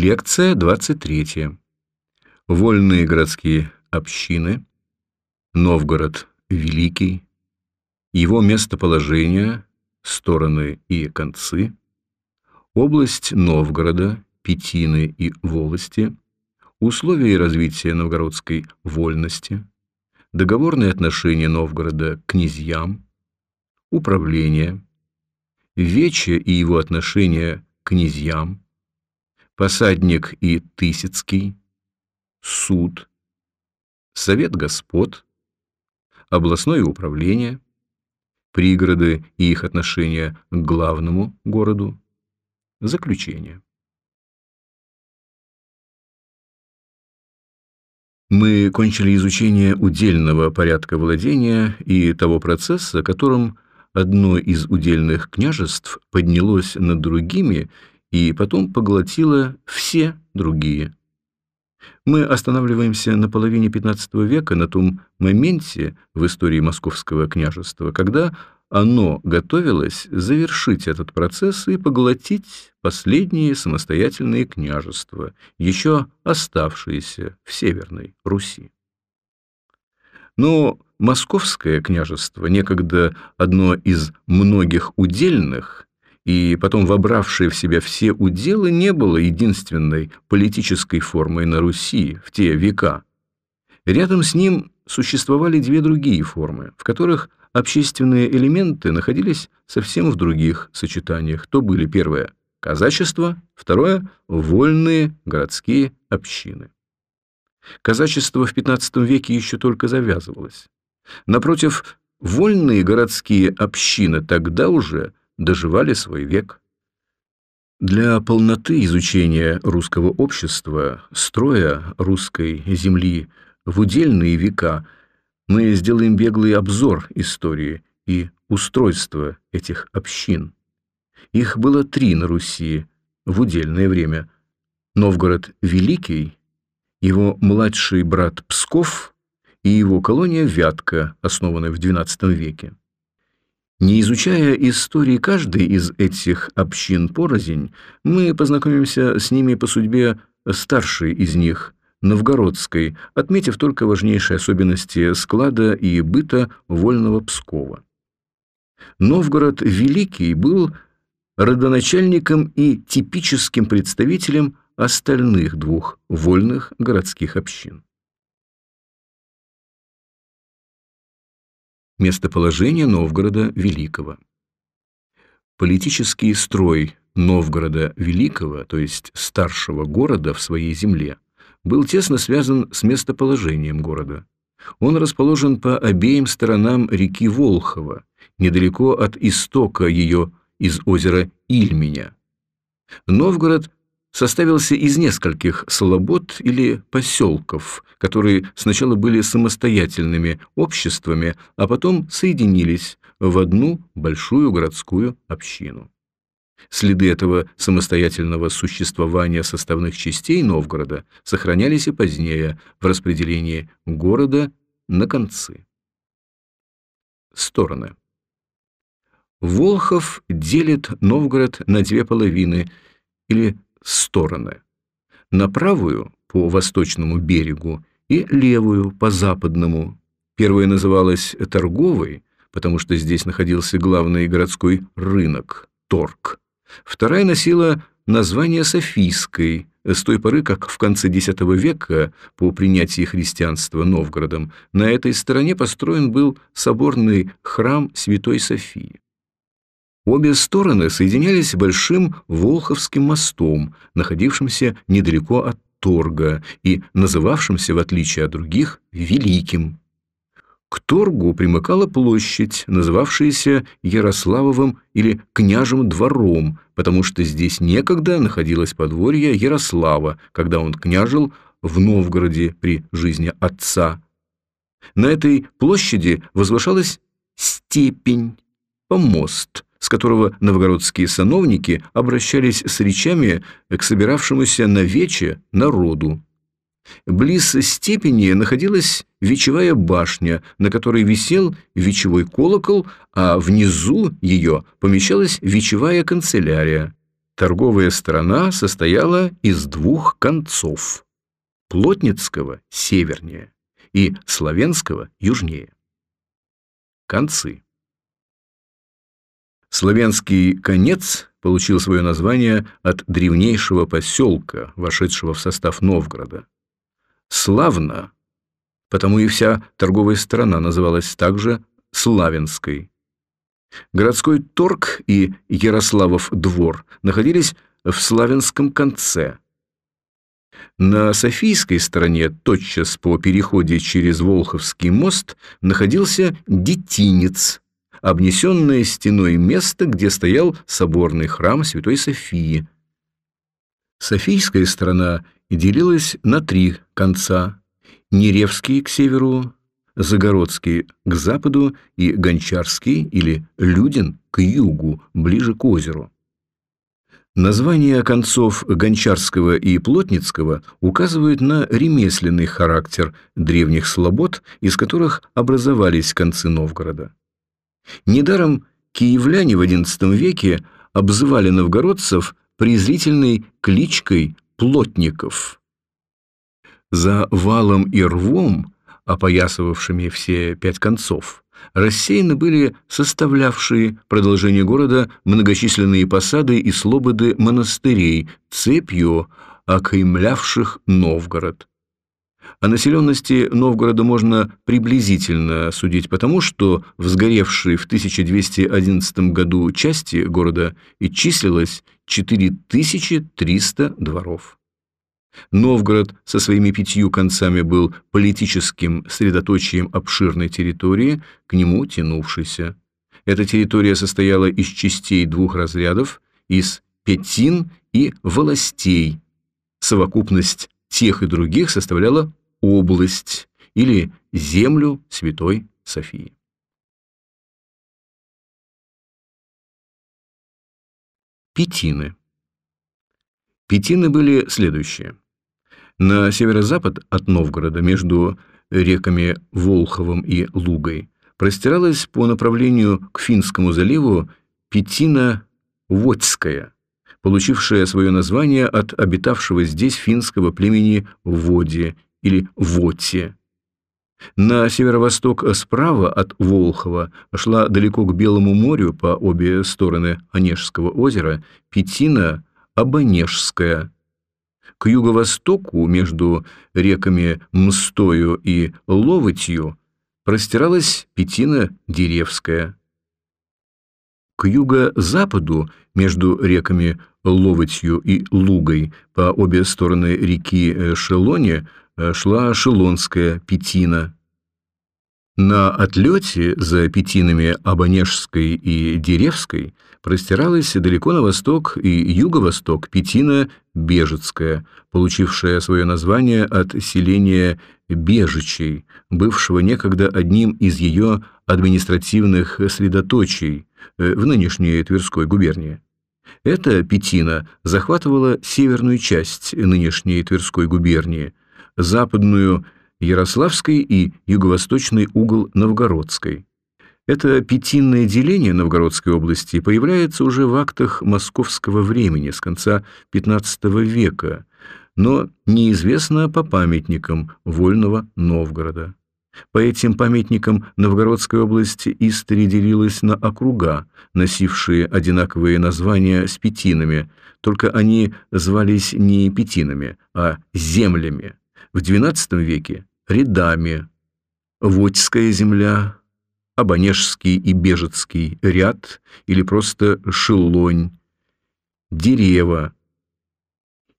Лекция 23. Вольные городские общины. Новгород Великий. Его местоположение, стороны и концы. Область Новгорода, Петины и Волости. Условия развития новгородской вольности. Договорные отношения Новгорода к князьям. Управление. Вече и его отношения к князьям посадник и Тысяцкий, суд, совет господ, областное управление, пригороды и их отношения к главному городу, заключение. Мы кончили изучение удельного порядка владения и того процесса, которым одно из удельных княжеств поднялось над другими и потом поглотила все другие. Мы останавливаемся на половине XV века, на том моменте в истории Московского княжества, когда оно готовилось завершить этот процесс и поглотить последние самостоятельные княжества, еще оставшиеся в Северной Руси. Но Московское княжество, некогда одно из многих удельных, и потом вобравшее в себя все уделы, не было единственной политической формой на Руси в те века. Рядом с ним существовали две другие формы, в которых общественные элементы находились совсем в других сочетаниях. То были первое – казачество, второе – вольные городские общины. Казачество в XV веке еще только завязывалось. Напротив, вольные городские общины тогда уже доживали свой век. Для полноты изучения русского общества, строя русской земли в удельные века мы сделаем беглый обзор истории и устройства этих общин. Их было три на Руси в удельное время. Новгород Великий, его младший брат Псков и его колония Вятка, основанная в XII веке. Не изучая истории каждой из этих общин порознь, мы познакомимся с ними по судьбе старшей из них, новгородской, отметив только важнейшие особенности склада и быта вольного Пскова. Новгород Великий был родоначальником и типическим представителем остальных двух вольных городских общин. Местоположение Новгорода Великого. Политический строй Новгорода Великого, то есть старшего города в своей земле, был тесно связан с местоположением города. Он расположен по обеим сторонам реки Волхова, недалеко от истока ее из озера Ильменя. Новгород составился из нескольких слобод или поселков, которые сначала были самостоятельными обществами, а потом соединились в одну большую городскую общину. Следы этого самостоятельного существования составных частей Новгорода сохранялись и позднее в распределении города на концы. Стороны. Волхов делит Новгород на две половины или стороны. На правую по восточному берегу и левую по западному. Первая называлась торговой, потому что здесь находился главный городской рынок торг. Вторая носила название Софийской, с той поры, как в конце X века, по принятии христианства Новгородом, на этой стороне построен был соборный храм Святой Софии. Обе стороны соединялись большим Волховским мостом, находившимся недалеко от Торга и называвшимся, в отличие от других, Великим. К Торгу примыкала площадь, называвшаяся Ярославовым или Княжим двором, потому что здесь некогда находилось подворье Ярослава, когда он княжил в Новгороде при жизни отца. На этой площади возвышалась степень, помост – с которого новгородские сановники обращались с речами к собиравшемуся на вече народу. Близ степени находилась вечевая башня, на которой висел вечевой колокол, а внизу ее помещалась вечевая канцелярия. торговая сторона состояла из двух концов – Плотницкого – севернее и Славянского – южнее. Концы. Славянский конец получил свое название от древнейшего поселка, вошедшего в состав Новгорода. Славно, потому и вся торговая сторона называлась также Славянской. Городской торг и Ярославов двор находились в Славянском конце. На Софийской стороне, тотчас по переходе через Волховский мост, находился Детинец, обнесенное стеной место, где стоял соборный храм Святой Софии. Софийская сторона делилась на три конца – Неревский к северу, Загородский к западу и Гончарский или Людин к югу, ближе к озеру. Названия концов Гончарского и Плотницкого указывают на ремесленный характер древних слобод, из которых образовались концы Новгорода. Недаром киевляне в XI веке обзывали новгородцев презрительной кличкой «плотников». За валом и рвом, опоясывавшими все пять концов, рассеяны были составлявшие продолжение города многочисленные посады и слободы монастырей, цепью окаймлявших Новгород. О населенности Новгорода можно приблизительно судить потому, что в сгоревшей в 1211 году части города и числилось 4300 дворов. Новгород со своими пятью концами был политическим средоточием обширной территории, к нему тянувшейся. Эта территория состояла из частей двух разрядов, из пятин и волостей. Совокупность тех и других составляла область или землю Святой Софии. Петины. Петины были следующие. На северо-запад от Новгорода между реками Волховым и Лугой простиралась по направлению к Финскому заливу Петина Водская, получившая свое название от обитавшего здесь финского племени Води или Воте. На северо-восток справа от Волхова шла далеко к Белому морю по обе стороны Онежского озера Петина Абонежская. К юго-востоку между реками Мстою и Ловотью простиралась Петина Деревская. К юго-западу между реками Ловотью и Лугой по обе стороны реки Шелоне Э, шла Шелонская Петина. На отлете за Петинами Абонежской и Деревской простиралась далеко на восток и юго-восток Петина Бежецкая, получившая свое название от селения Бежичей, бывшего некогда одним из ее административных средоточий э, в нынешней Тверской губернии. Эта Петина захватывала северную часть нынешней Тверской губернии – западную Ярославской и юго-восточный угол Новгородской. Это пятинное деление Новгородской области появляется уже в актах московского времени с конца XV века, но неизвестно по памятникам Вольного Новгорода. По этим памятникам Новгородская область истори делилась на округа, носившие одинаковые названия с пятинами, только они звались не пятинами, а землями в XII веке рядами. Водьская земля, Абонежский и Бежецкий ряд или просто Шелонь, Дерево.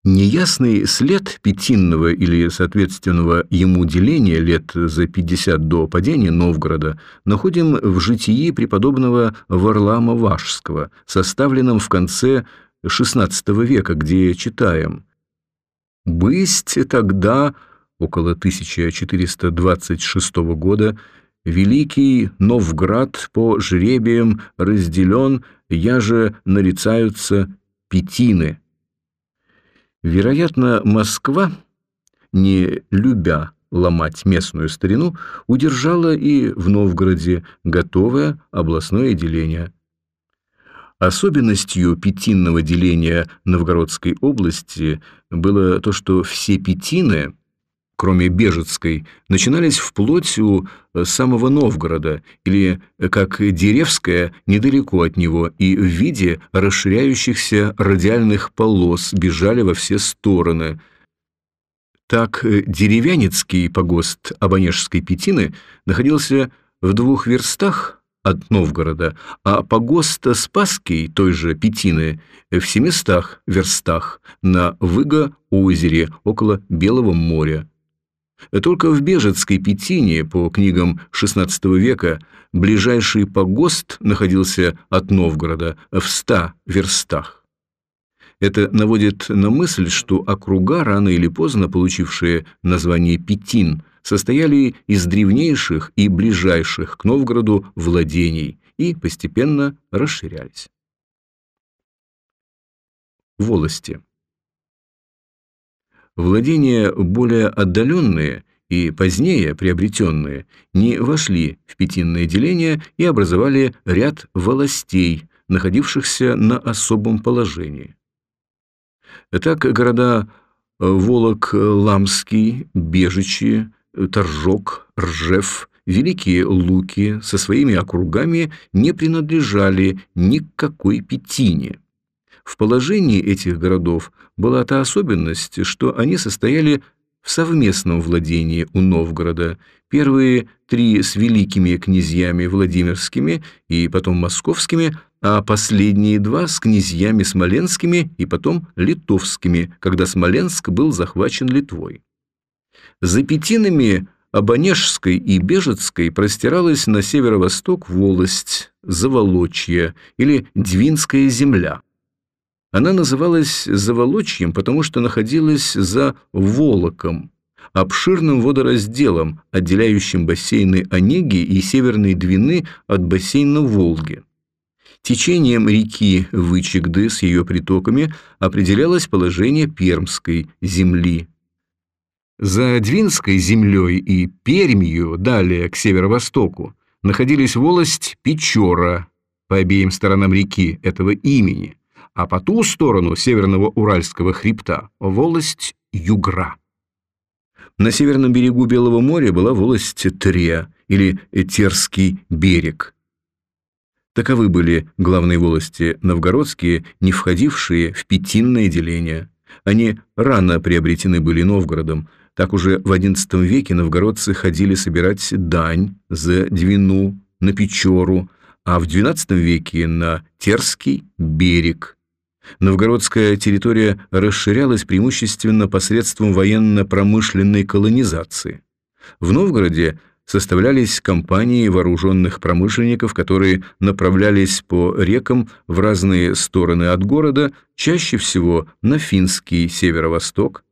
Неясный след пятинного или соответственного ему деления лет за 50 до падения Новгорода находим в житии преподобного Варлама Вашского, составленном в конце XVI века, где читаем «Бысть тогда около 1426 года Великий Новград по жребиям разделен, я же нарицаются Петины. Вероятно, Москва, не любя ломать местную старину, удержала и в Новгороде готовое областное деление. Особенностью пятинного деления Новгородской области было то, что все пятины, кроме Бежецкой, начинались вплоть у самого Новгорода, или, как Деревская, недалеко от него, и в виде расширяющихся радиальных полос бежали во все стороны. Так деревянецкий погост Абонежской Пятины находился в двух верстах от Новгорода, а погоста Спасский той же Петины в семистах верстах на Выго-озере около Белого моря. Только в Бежецкой Петине, по книгам XVI века, ближайший погост находился от Новгорода в ста верстах. Это наводит на мысль, что округа, рано или поздно получившие название Петин, состояли из древнейших и ближайших к Новгороду владений и постепенно расширялись. Волости. Владения более отдаленные и позднее приобретенные не вошли в пятинное деление и образовали ряд волостей, находившихся на особом положении. Так города Волок-Ламский, Бежичи, Торжок, Ржев, Великие Луки со своими округами не принадлежали ни к пятине. В положении этих городов была та особенность, что они состояли в совместном владении у Новгорода, первые три с великими князьями Владимирскими и потом московскими, а последние два с князьями Смоленскими и потом литовскими, когда Смоленск был захвачен Литвой. За Петинами Абонежской и Бежецкой простиралась на северо-восток волость, Заволочье или Двинская земля. Она называлась Заволочьем, потому что находилась за Волоком, обширным водоразделом, отделяющим бассейны Онеги и Северной Двины от бассейна Волги. Течением реки Вычегды с ее притоками определялось положение Пермской земли, за Двинской землей и Пермью, далее к северо-востоку, находились волость Печора по обеим сторонам реки этого имени, а по ту сторону северного Уральского хребта – волость Югра. На северном берегу Белого моря была волость Трия или Терский берег. Таковы были главные волости новгородские, не входившие в пятинное деление. Они рано приобретены были Новгородом, так уже в XI веке новгородцы ходили собирать дань за Двину на Печору, а в XII веке на Терский берег. Новгородская территория расширялась преимущественно посредством военно-промышленной колонизации. В Новгороде составлялись компании вооруженных промышленников, которые направлялись по рекам в разные стороны от города, чаще всего на финский северо-восток,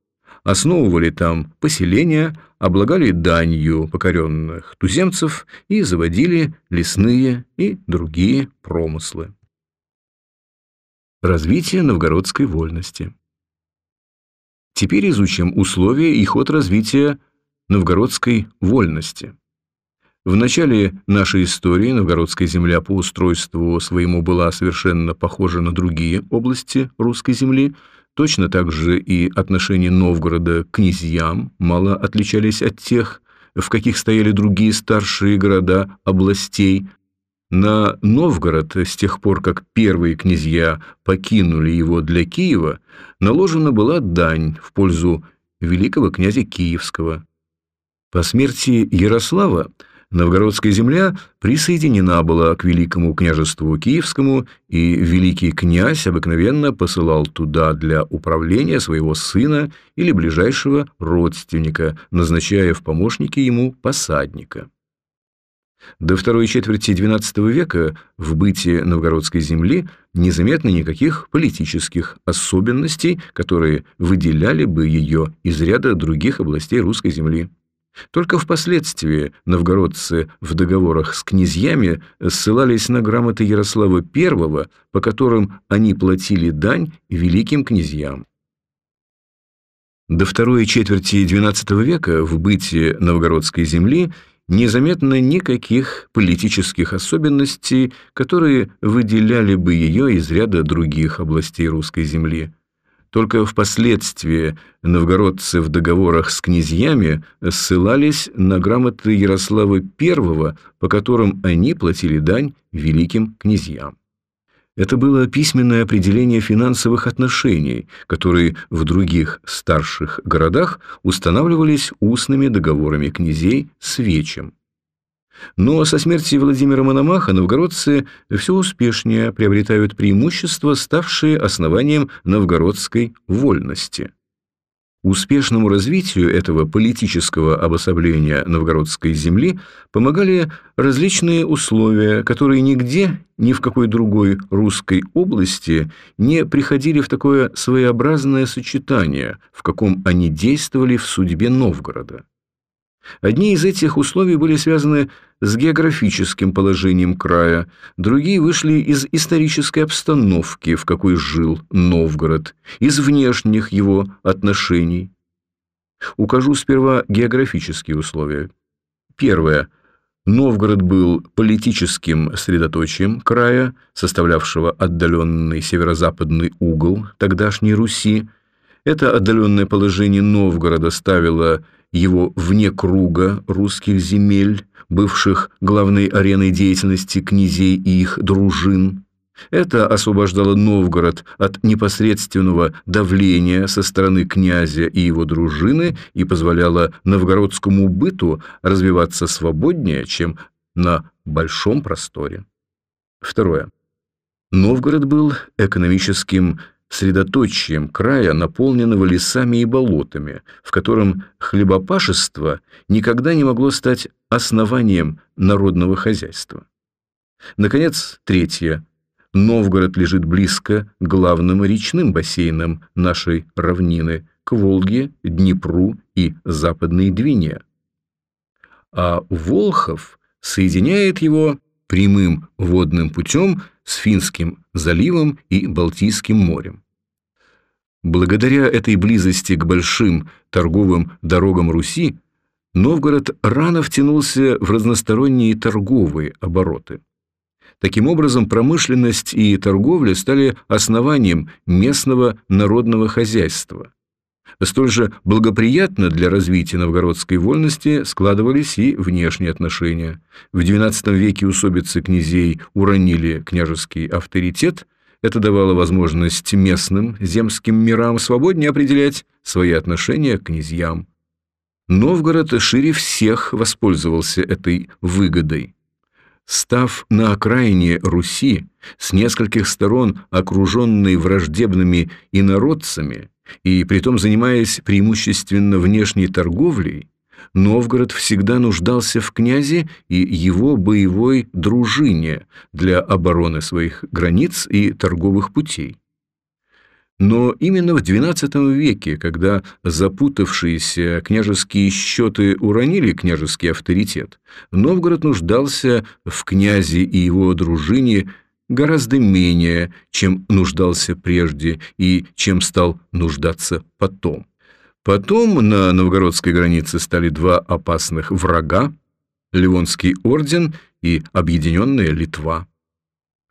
основывали там поселения, облагали данью покоренных туземцев и заводили лесные и другие промыслы. Развитие новгородской вольности Теперь изучим условия и ход развития новгородской вольности. В начале нашей истории новгородская земля по устройству своему была совершенно похожа на другие области русской земли – Точно так же и отношения Новгорода к князьям мало отличались от тех, в каких стояли другие старшие города областей. На Новгород, с тех пор, как первые князья покинули его для Киева, наложена была дань в пользу великого князя Киевского. По смерти Ярослава Новгородская земля присоединена была к Великому княжеству Киевскому, и великий князь обыкновенно посылал туда для управления своего сына или ближайшего родственника, назначая в помощники ему посадника. До второй четверти XII века в бытии новгородской земли незаметно никаких политических особенностей, которые выделяли бы ее из ряда других областей русской земли. Только впоследствии новгородцы в договорах с князьями ссылались на грамоты Ярослава I, по которым они платили дань великим князьям. До второй четверти XII века в бытии новгородской земли незаметно никаких политических особенностей, которые выделяли бы ее из ряда других областей русской земли. Только впоследствии новгородцы в договорах с князьями ссылались на грамоты Ярослава I, по которым они платили дань великим князьям. Это было письменное определение финансовых отношений, которые в других старших городах устанавливались устными договорами князей с Вечем. Но со смерти Владимира Мономаха новгородцы все успешнее приобретают преимущества, ставшие основанием новгородской вольности. Успешному развитию этого политического обособления новгородской земли помогали различные условия, которые нигде, ни в какой другой русской области не приходили в такое своеобразное сочетание, в каком они действовали в судьбе Новгорода. Одни из этих условий были связаны с географическим положением края, другие вышли из исторической обстановки, в какой жил Новгород, из внешних его отношений. Укажу сперва географические условия. Первое. Новгород был политическим средоточием края, составлявшего отдаленный северо-западный угол тогдашней Руси. Это отдаленное положение Новгорода ставило его вне круга русских земель, бывших главной ареной деятельности князей и их дружин. Это освобождало Новгород от непосредственного давления со стороны князя и его дружины и позволяло новгородскому быту развиваться свободнее, чем на большом просторе. Второе. Новгород был экономическим средоточием края, наполненного лесами и болотами, в котором хлебопашество никогда не могло стать основанием народного хозяйства. Наконец, третье. Новгород лежит близко к главным речным бассейнам нашей равнины, к Волге, Днепру и Западной Двине. А Волхов соединяет его прямым водным путем с Финским заливом и Балтийским морем. Благодаря этой близости к большим торговым дорогам Руси Новгород рано втянулся в разносторонние торговые обороты. Таким образом, промышленность и торговля стали основанием местного народного хозяйства. Столь же благоприятно для развития новгородской вольности складывались и внешние отношения. В XII веке усобицы князей уронили княжеский авторитет, это давало возможность местным земским мирам свободнее определять свои отношения к князьям. Новгород шире всех воспользовался этой выгодой. Став на окраине Руси, с нескольких сторон окруженный враждебными инородцами, и притом занимаясь преимущественно внешней торговлей, Новгород всегда нуждался в князе и его боевой дружине для обороны своих границ и торговых путей. Но именно в XII веке, когда запутавшиеся княжеские счеты уронили княжеский авторитет, Новгород нуждался в князе и его дружине гораздо менее, чем нуждался прежде и чем стал нуждаться потом. Потом на новгородской границе стали два опасных врага – Ливонский орден и Объединенная Литва.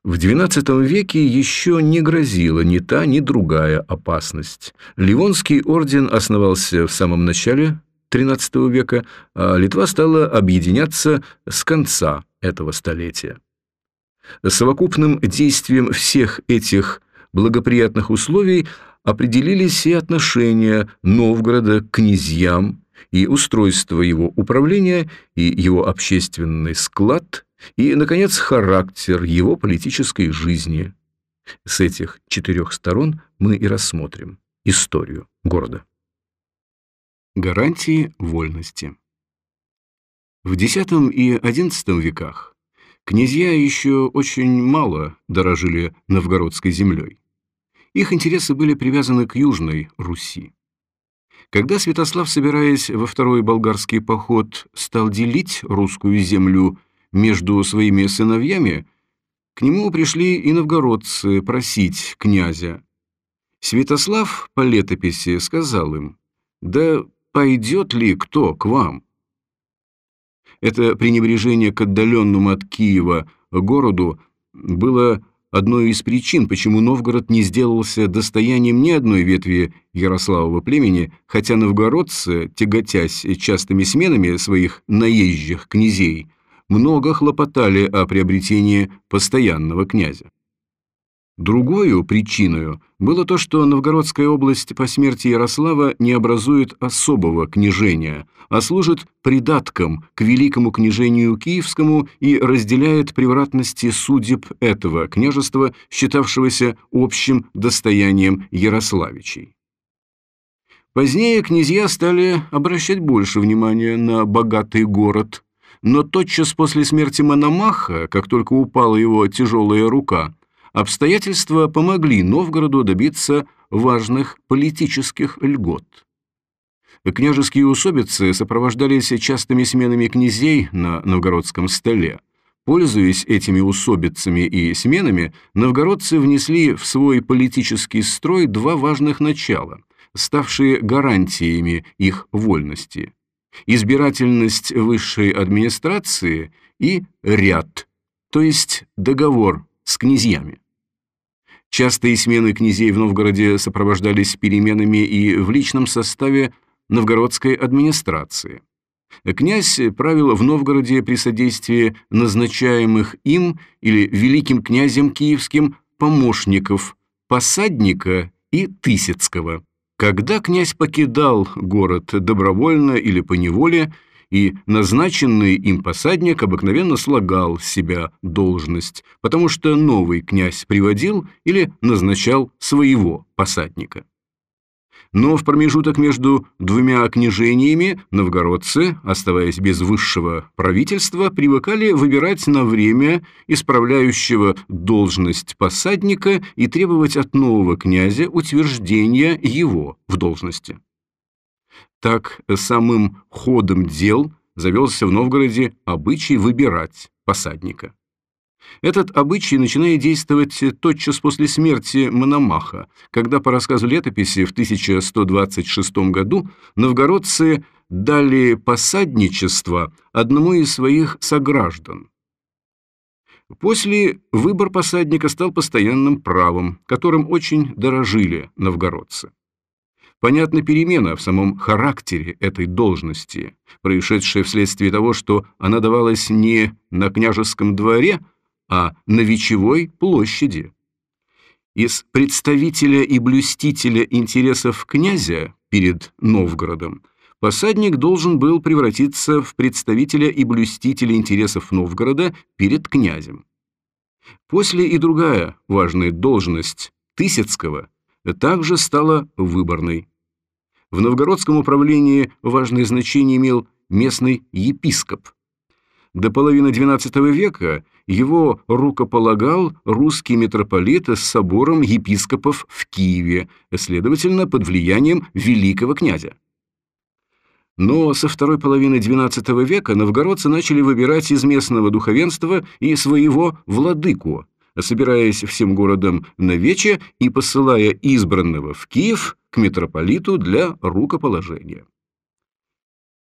В XII веке еще не грозила ни та, ни другая опасность. Ливонский орден основался в самом начале XIII века, а Литва стала объединяться с конца этого столетия. Совокупным действием всех этих благоприятных условий определились и отношения Новгорода к князьям, и устройство его управления, и его общественный склад, и, наконец, характер его политической жизни. С этих четырех сторон мы и рассмотрим историю города. Гарантии вольности В X и XI веках Князья еще очень мало дорожили новгородской землей. Их интересы были привязаны к Южной Руси. Когда Святослав, собираясь во второй болгарский поход, стал делить русскую землю между своими сыновьями, к нему пришли и новгородцы просить князя. Святослав по летописи сказал им, «Да пойдет ли кто к вам?» Это пренебрежение к отдаленному от Киева городу было одной из причин, почему Новгород не сделался достоянием ни одной ветви Ярославова племени, хотя новгородцы, тяготясь частыми сменами своих наезжих князей, много хлопотали о приобретении постоянного князя. Другою причиной было то, что Новгородская область по смерти Ярослава не образует особого княжения, а служит придатком к великому княжению Киевскому и разделяет превратности судеб этого княжества, считавшегося общим достоянием Ярославичей. Позднее князья стали обращать больше внимания на богатый город, но тотчас после смерти Мономаха, как только упала его тяжелая рука, обстоятельства помогли Новгороду добиться важных политических льгот. Княжеские усобицы сопровождались частыми сменами князей на новгородском столе. Пользуясь этими усобицами и сменами, новгородцы внесли в свой политический строй два важных начала, ставшие гарантиями их вольности – избирательность высшей администрации и ряд, то есть договор с князьями. Частые смены князей в Новгороде сопровождались переменами и в личном составе новгородской администрации. Князь правил в Новгороде при содействии назначаемых им или великим князем киевским помощников, посадника и Тысяцкого. Когда князь покидал город добровольно или по неволе, и назначенный им посадник обыкновенно слагал с себя должность, потому что новый князь приводил или назначал своего посадника. Но в промежуток между двумя княжениями новгородцы, оставаясь без высшего правительства, привыкали выбирать на время исправляющего должность посадника и требовать от нового князя утверждения его в должности. Так самым ходом дел завелся в Новгороде обычай выбирать посадника. Этот обычай начинает действовать тотчас после смерти Мономаха, когда, по рассказу летописи, в 1126 году новгородцы дали посадничество одному из своих сограждан. После выбор посадника стал постоянным правом, которым очень дорожили новгородцы. Понятна перемена в самом характере этой должности, происшедшая вследствие того, что она давалась не на княжеском дворе, а на Вечевой площади. Из представителя и блюстителя интересов князя перед Новгородом посадник должен был превратиться в представителя и блюстителя интересов Новгорода перед князем. После и другая важная должность Тысяцкого также стала выборной. В новгородском управлении важное значение имел местный епископ. До половины XII века его рукополагал русский митрополит с собором епископов в Киеве, следовательно, под влиянием великого князя. Но со второй половины XII века новгородцы начали выбирать из местного духовенства и своего владыку, собираясь всем городом на вече и посылая избранного в Киев к митрополиту для рукоположения.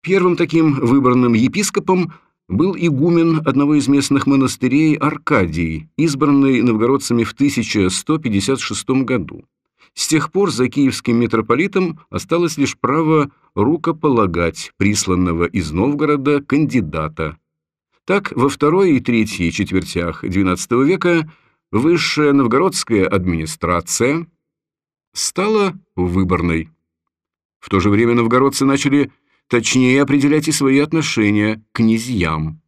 Первым таким выбранным епископом был игумен одного из местных монастырей Аркадий, избранный новгородцами в 1156 году. С тех пор за киевским митрополитом осталось лишь право рукополагать присланного из Новгорода кандидата. Так, во второй и третьей четвертях XII века высшая новгородская администрация стала выборной. В то же время новгородцы начали точнее определять и свои отношения к князьям.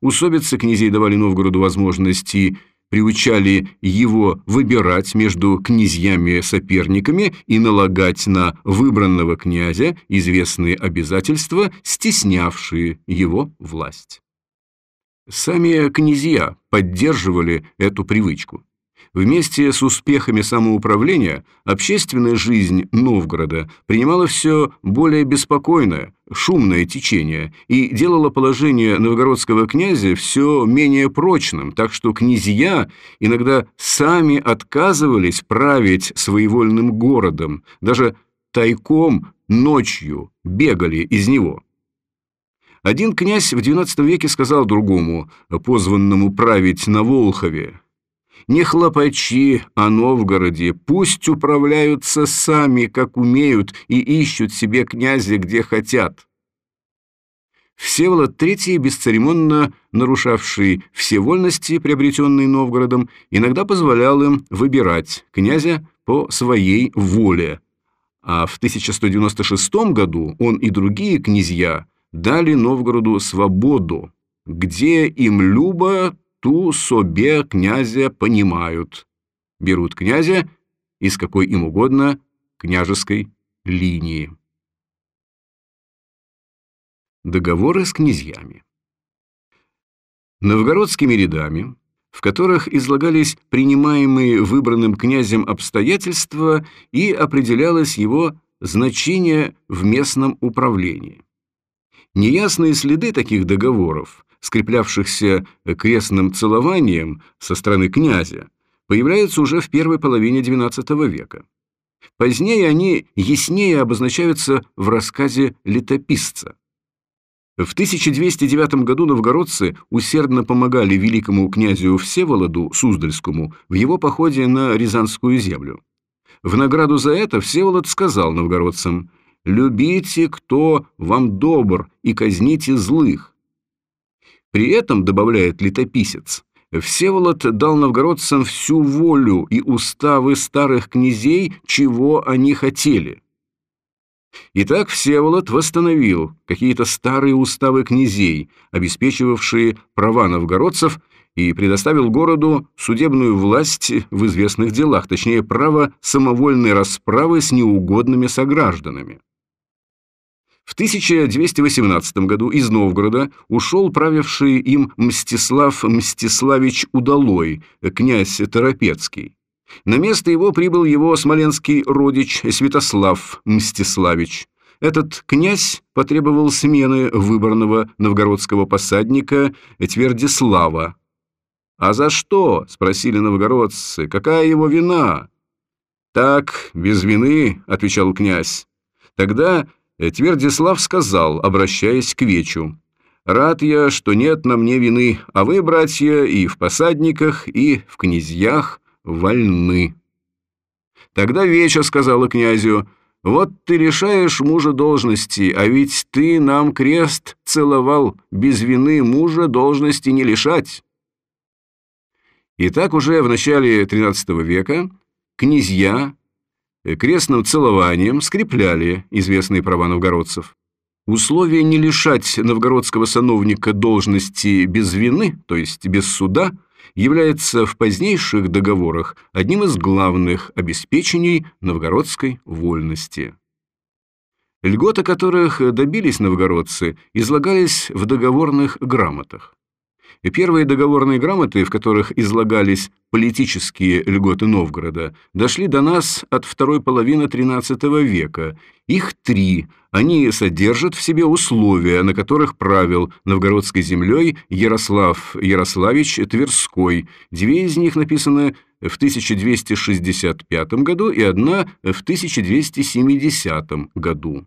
Усобицы князей давали Новгороду возможности приучали его выбирать между князьями-соперниками и налагать на выбранного князя известные обязательства, стеснявшие его власть. Сами князья поддерживали эту привычку. Вместе с успехами самоуправления общественная жизнь Новгорода принимала все более беспокойное, шумное течение и делала положение новгородского князя все менее прочным, так что князья иногда сами отказывались править своевольным городом, даже тайком ночью бегали из него. Один князь в XII веке сказал другому, позванному править на Волхове, «Не хлопачи о Новгороде, пусть управляются сами, как умеют, и ищут себе князя, где хотят». Всеволод III, бесцеремонно нарушавший все вольности, приобретенные Новгородом, иногда позволял им выбирать князя по своей воле. А в 1196 году он и другие князья дали Новгороду свободу, где им любо, ту собе князя понимают. Берут князя из какой им угодно княжеской линии. Договоры с князьями. Новгородскими рядами, в которых излагались принимаемые выбранным князем обстоятельства и определялось его значение в местном управлении. Неясные следы таких договоров, скреплявшихся крестным целованием со стороны князя, появляются уже в первой половине XII века. Позднее они яснее обозначаются в рассказе летописца. В 1209 году новгородцы усердно помогали великому князю Всеволоду Суздальскому в его походе на Рязанскую землю. В награду за это Всеволод сказал новгородцам «Любите, кто вам добр, и казните злых». При этом, добавляет летописец, Всеволод дал новгородцам всю волю и уставы старых князей, чего они хотели – Итак, Всеволод восстановил какие-то старые уставы князей, обеспечивавшие права новгородцев, и предоставил городу судебную власть в известных делах, точнее, право самовольной расправы с неугодными согражданами. В 1218 году из Новгорода ушел правивший им Мстислав Мстиславич Удалой, князь Торопецкий. На место его прибыл его смоленский родич Святослав Мстиславич. Этот князь потребовал смены выбранного новгородского посадника Твердислава. «А за что?» – спросили новгородцы. «Какая его вина?» «Так, без вины», – отвечал князь. Тогда Твердислав сказал, обращаясь к Вечу. «Рад я, что нет на мне вины, а вы, братья, и в посадниках, и в князьях вольны. Тогда Веча сказала князю, «Вот ты решаешь мужа должности, а ведь ты нам крест целовал, без вины мужа должности не лишать». И так уже в начале XIII века князья крестным целованием скрепляли известные права новгородцев. Условие не лишать новгородского сановника должности без вины, то есть без суда – является в позднейших договорах одним из главных обеспечений новгородской вольности. Льготы которых добились новгородцы, излагались в договорных грамотах. Первые договорные грамоты, в которых излагались политические льготы Новгорода, дошли до нас от второй половины XIII века. Их три. Они содержат в себе условия, на которых правил новгородской землей Ярослав Ярославич Тверской. Две из них написаны в 1265 году и одна в 1270 году.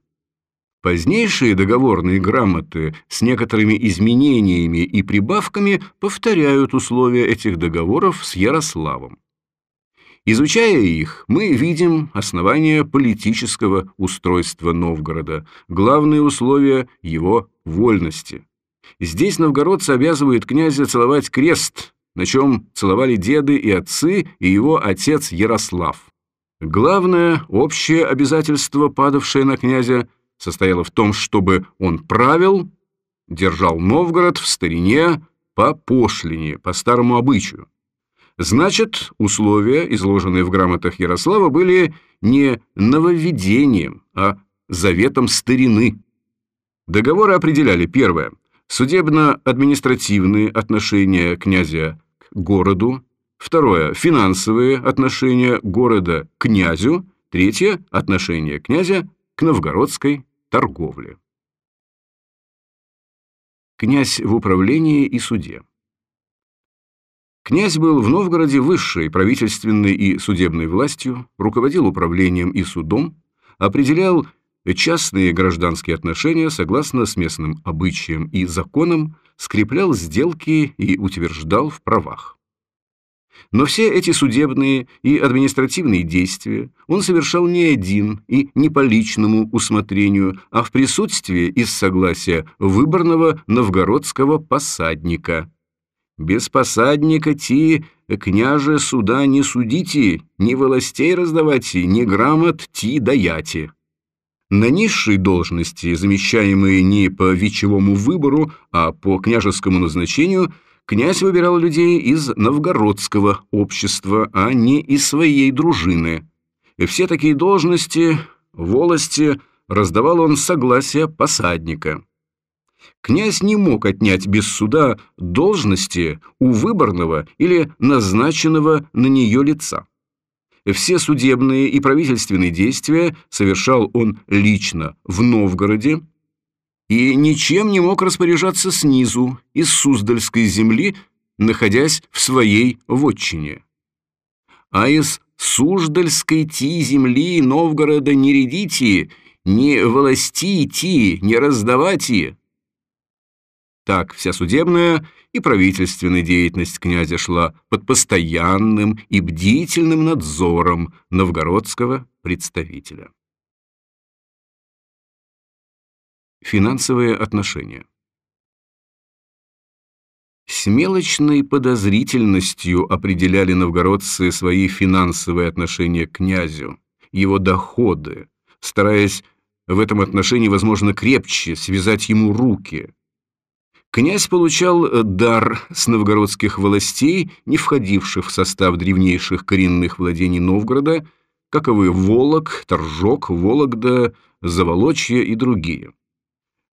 Позднейшие договорные грамоты с некоторыми изменениями и прибавками повторяют условия этих договоров с Ярославом. Изучая их, мы видим основания политического устройства Новгорода, главные условия его вольности. Здесь новгородцы обязывают князя целовать крест, на чем целовали деды и отцы и его отец Ярослав. Главное общее обязательство, падавшее на князя – состояла в том, чтобы он правил, держал Новгород в старине по пошлине, по старому обычаю. Значит, условия, изложенные в грамотах Ярослава, были не нововведением, а заветом старины. Договоры определяли первое – судебно-административные отношения князя к городу, второе – финансовые отношения города к князю, третье – отношения князя к новгородской торговли. Князь в управлении и суде. Князь был в Новгороде высшей правительственной и судебной властью, руководил управлением и судом, определял частные гражданские отношения, согласно с местным обычаям и законам, скреплял сделки и утверждал в правах. Но все эти судебные и административные действия он совершал не один и не по личному усмотрению, а в присутствии и с согласия выборного новгородского посадника. «Без посадника ти, княже, суда не судите, ни властей раздавайте, ни грамот ти даяте». На низшей должности, замещаемые не по вечевому выбору, а по княжескому назначению, князь выбирал людей из новгородского общества, а не из своей дружины. И все такие должности, волости, раздавал он согласие посадника. Князь не мог отнять без суда должности у выборного или назначенного на нее лица. Все судебные и правительственные действия совершал он лично в Новгороде и ничем не мог распоряжаться снизу, из Суздальской земли, находясь в своей вотчине. А из Суздальской ти земли Новгорода не редите, не власти ти, не раздавати, так вся судебная и правительственная деятельность князя шла под постоянным и бдительным надзором новгородского представителя. Финансовые отношения С мелочной подозрительностью определяли новгородцы свои финансовые отношения к князю, его доходы, стараясь в этом отношении, возможно, крепче связать ему руки – Князь получал э, дар с новгородских властей, не входивших в состав древнейших коренных владений Новгорода, каковы Волок, Торжок, Вологда, Заволочье и другие.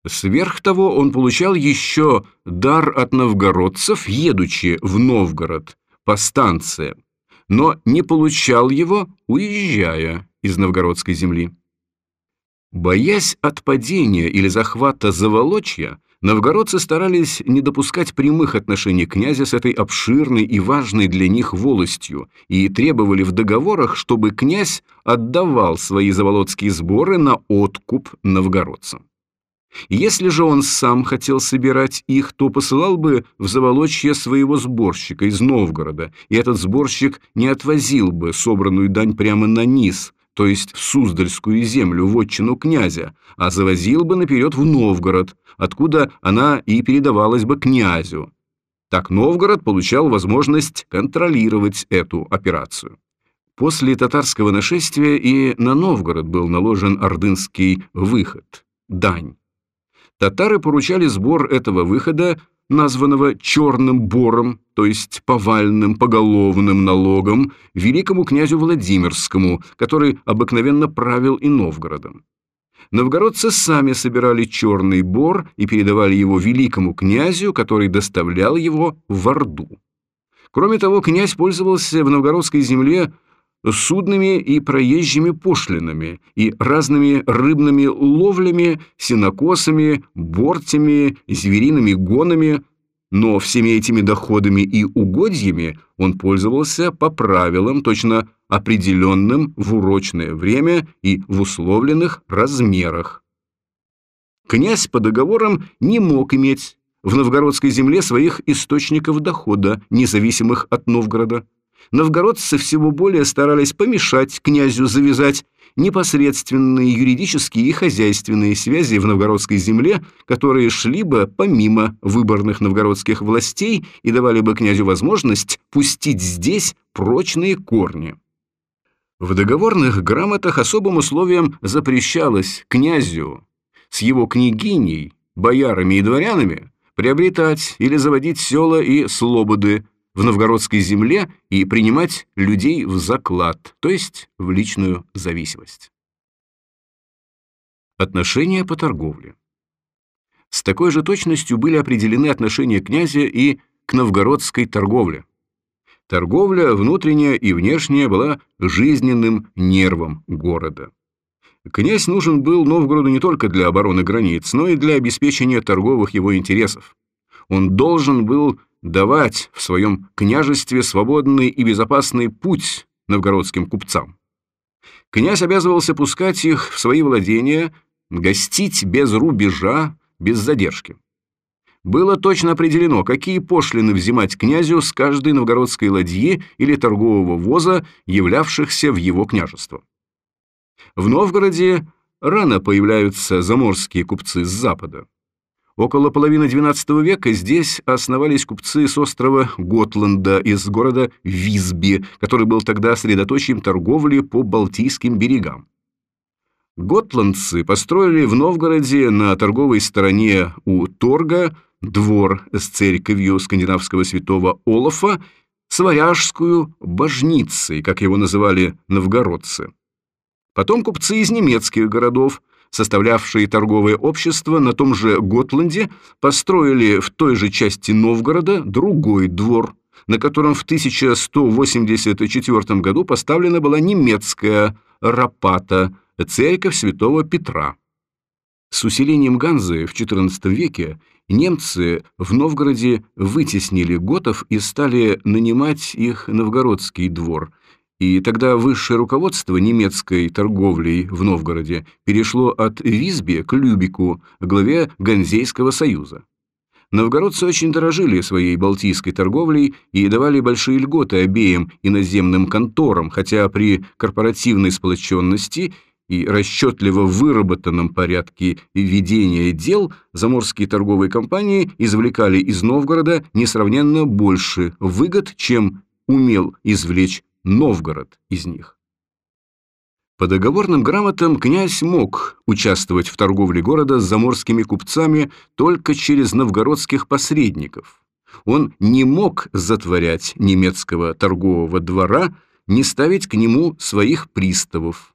Сверх того он получал еще дар от новгородцев, едучи в Новгород по станциям, но не получал его, уезжая из новгородской земли. Боясь отпадения или захвата Заволочья, Новгородцы старались не допускать прямых отношений князя с этой обширной и важной для них волостью и требовали в договорах, чтобы князь отдавал свои заволодские сборы на откуп новгородцам. Если же он сам хотел собирать их, то посылал бы в Заволочье своего сборщика из Новгорода, и этот сборщик не отвозил бы собранную дань прямо на низ, то есть в Суздальскую землю, в отчину князя, а завозил бы наперед в Новгород, откуда она и передавалась бы князю. Так Новгород получал возможность контролировать эту операцию. После татарского нашествия и на Новгород был наложен ордынский выход – дань. Татары поручали сбор этого выхода названного черным бором, то есть повальным поголовным налогом, великому князю Владимирскому, который обыкновенно правил и Новгородом. Новгородцы сами собирали черный бор и передавали его великому князю, который доставлял его в Орду. Кроме того, князь пользовался в новгородской земле судными и проезжими пошлинами и разными рыбными ловлями, сенокосами, бортями, звериными гонами, но всеми этими доходами и угодьями он пользовался по правилам, точно определенным в урочное время и в условленных размерах. Князь по договорам не мог иметь в новгородской земле своих источников дохода, независимых от Новгорода новгородцы всего более старались помешать князю завязать непосредственные юридические и хозяйственные связи в новгородской земле, которые шли бы помимо выборных новгородских властей и давали бы князю возможность пустить здесь прочные корни. В договорных грамотах особым условием запрещалось князю с его княгиней, боярами и дворянами приобретать или заводить села и слободы, в новгородской земле и принимать людей в заклад, то есть в личную зависимость. Отношения по торговле. С такой же точностью были определены отношения князя и к новгородской торговле. Торговля, внутренняя и внешняя, была жизненным нервом города. Князь нужен был Новгороду не только для обороны границ, но и для обеспечения торговых его интересов. Он должен был давать в своем княжестве свободный и безопасный путь новгородским купцам. Князь обязывался пускать их в свои владения гостить без рубежа, без задержки. Было точно определено, какие пошлины взимать князю с каждой новгородской ладьи или торгового воза, являвшихся в его княжество. В Новгороде рано появляются заморские купцы с запада. Около половины XII века здесь основались купцы с острова Готланда из города Визби, который был тогда средоточием торговли по Балтийским берегам. Готландцы построили в Новгороде на торговой стороне у Торга двор с церковью скандинавского святого Олафа с варяжскую божницей, как его называли новгородцы. Потом купцы из немецких городов, составлявшие торговое общество на том же Готланде, построили в той же части Новгорода другой двор, на котором в 1184 году поставлена была немецкая рапата, церковь святого Петра. С усилением Ганзы в XIV веке немцы в Новгороде вытеснили готов и стали нанимать их новгородский двор, и тогда высшее руководство немецкой торговлей в Новгороде перешло от Визби к Любику, главе Ганзейского союза. Новгородцы очень дорожили своей балтийской торговлей и давали большие льготы обеим иноземным конторам, хотя при корпоративной сплоченности – и расчетливо выработанном порядке ведения дел заморские торговые компании извлекали из Новгорода несравненно больше выгод, чем умел извлечь Новгород из них. По договорным грамотам князь мог участвовать в торговле города с заморскими купцами только через новгородских посредников. Он не мог затворять немецкого торгового двора, не ставить к нему своих приставов,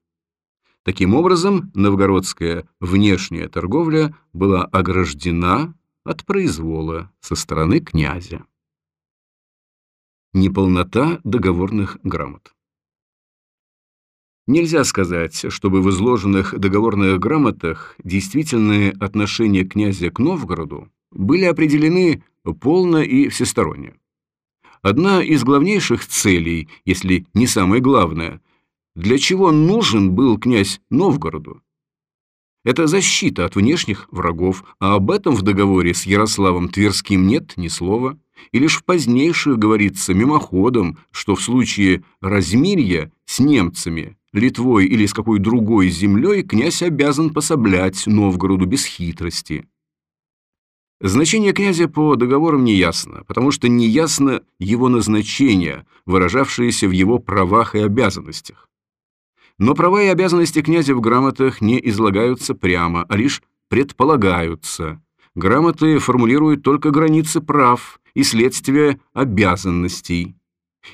Таким образом, новгородская внешняя торговля была ограждена от произвола со стороны князя. Неполнота договорных грамот. Нельзя сказать, чтобы в изложенных договорных грамотах действительные отношения князя к Новгороду были определены полно и всесторонне. Одна из главнейших целей, если не самая главная, для чего нужен был князь Новгороду? Это защита от внешних врагов, а об этом в договоре с Ярославом Тверским нет ни слова. И лишь в позднейших говорится мимоходом, что в случае размирья с немцами, Литвой или с какой другой землей князь обязан пособлять Новгороду без хитрости. Значение князя по договорам не ясно, потому что не ясно его назначение, выражавшееся в его правах и обязанностях. Но права и обязанности князя в грамотах не излагаются прямо, а лишь предполагаются. Грамоты формулируют только границы прав и следствия обязанностей,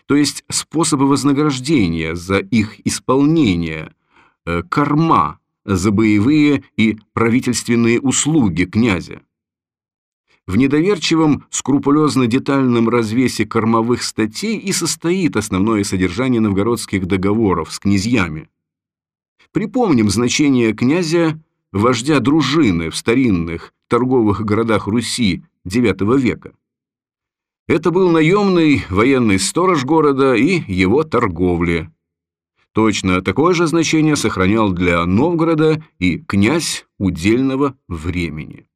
то есть способы вознаграждения за их исполнение, э, корма за боевые и правительственные услуги князя. В недоверчивом, скрупулезно-детальном развесе кормовых статей и состоит основное содержание новгородских договоров с князьями. Припомним значение князя, вождя дружины в старинных торговых городах Руси IX века. Это был наемный военный сторож города и его торговли. Точно такое же значение сохранял для Новгорода и князь удельного времени.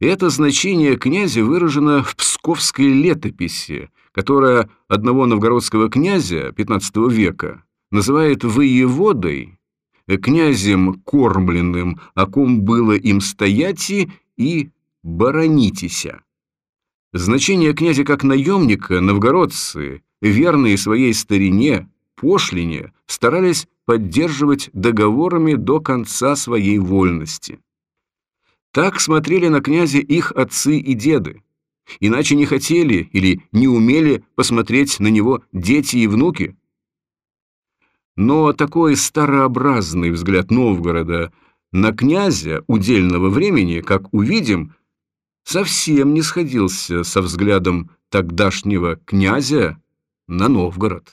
Это значение князя выражено в Псковской летописи, которая одного новгородского князя XV века называет воеводой, князем кормленным, о ком было им стояти и боронитеся. Значение князя как наемника новгородцы, верные своей старине, пошлине, старались поддерживать договорами до конца своей вольности. Так смотрели на князя их отцы и деды. Иначе не хотели или не умели посмотреть на него дети и внуки. Но такой старообразный взгляд Новгорода на князя удельного времени, как увидим, совсем не сходился со взглядом тогдашнего князя на Новгород.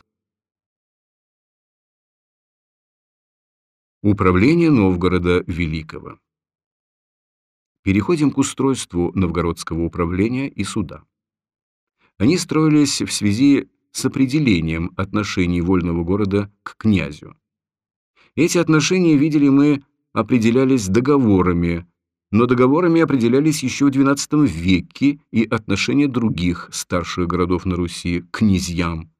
Управление Новгорода Великого Переходим к устройству новгородского управления и суда. Они строились в связи с определением отношений вольного города к князю. Эти отношения видели мы определялись договорами, но договорами определялись еще в XII веке и отношения других старших городов на Руси к князьям.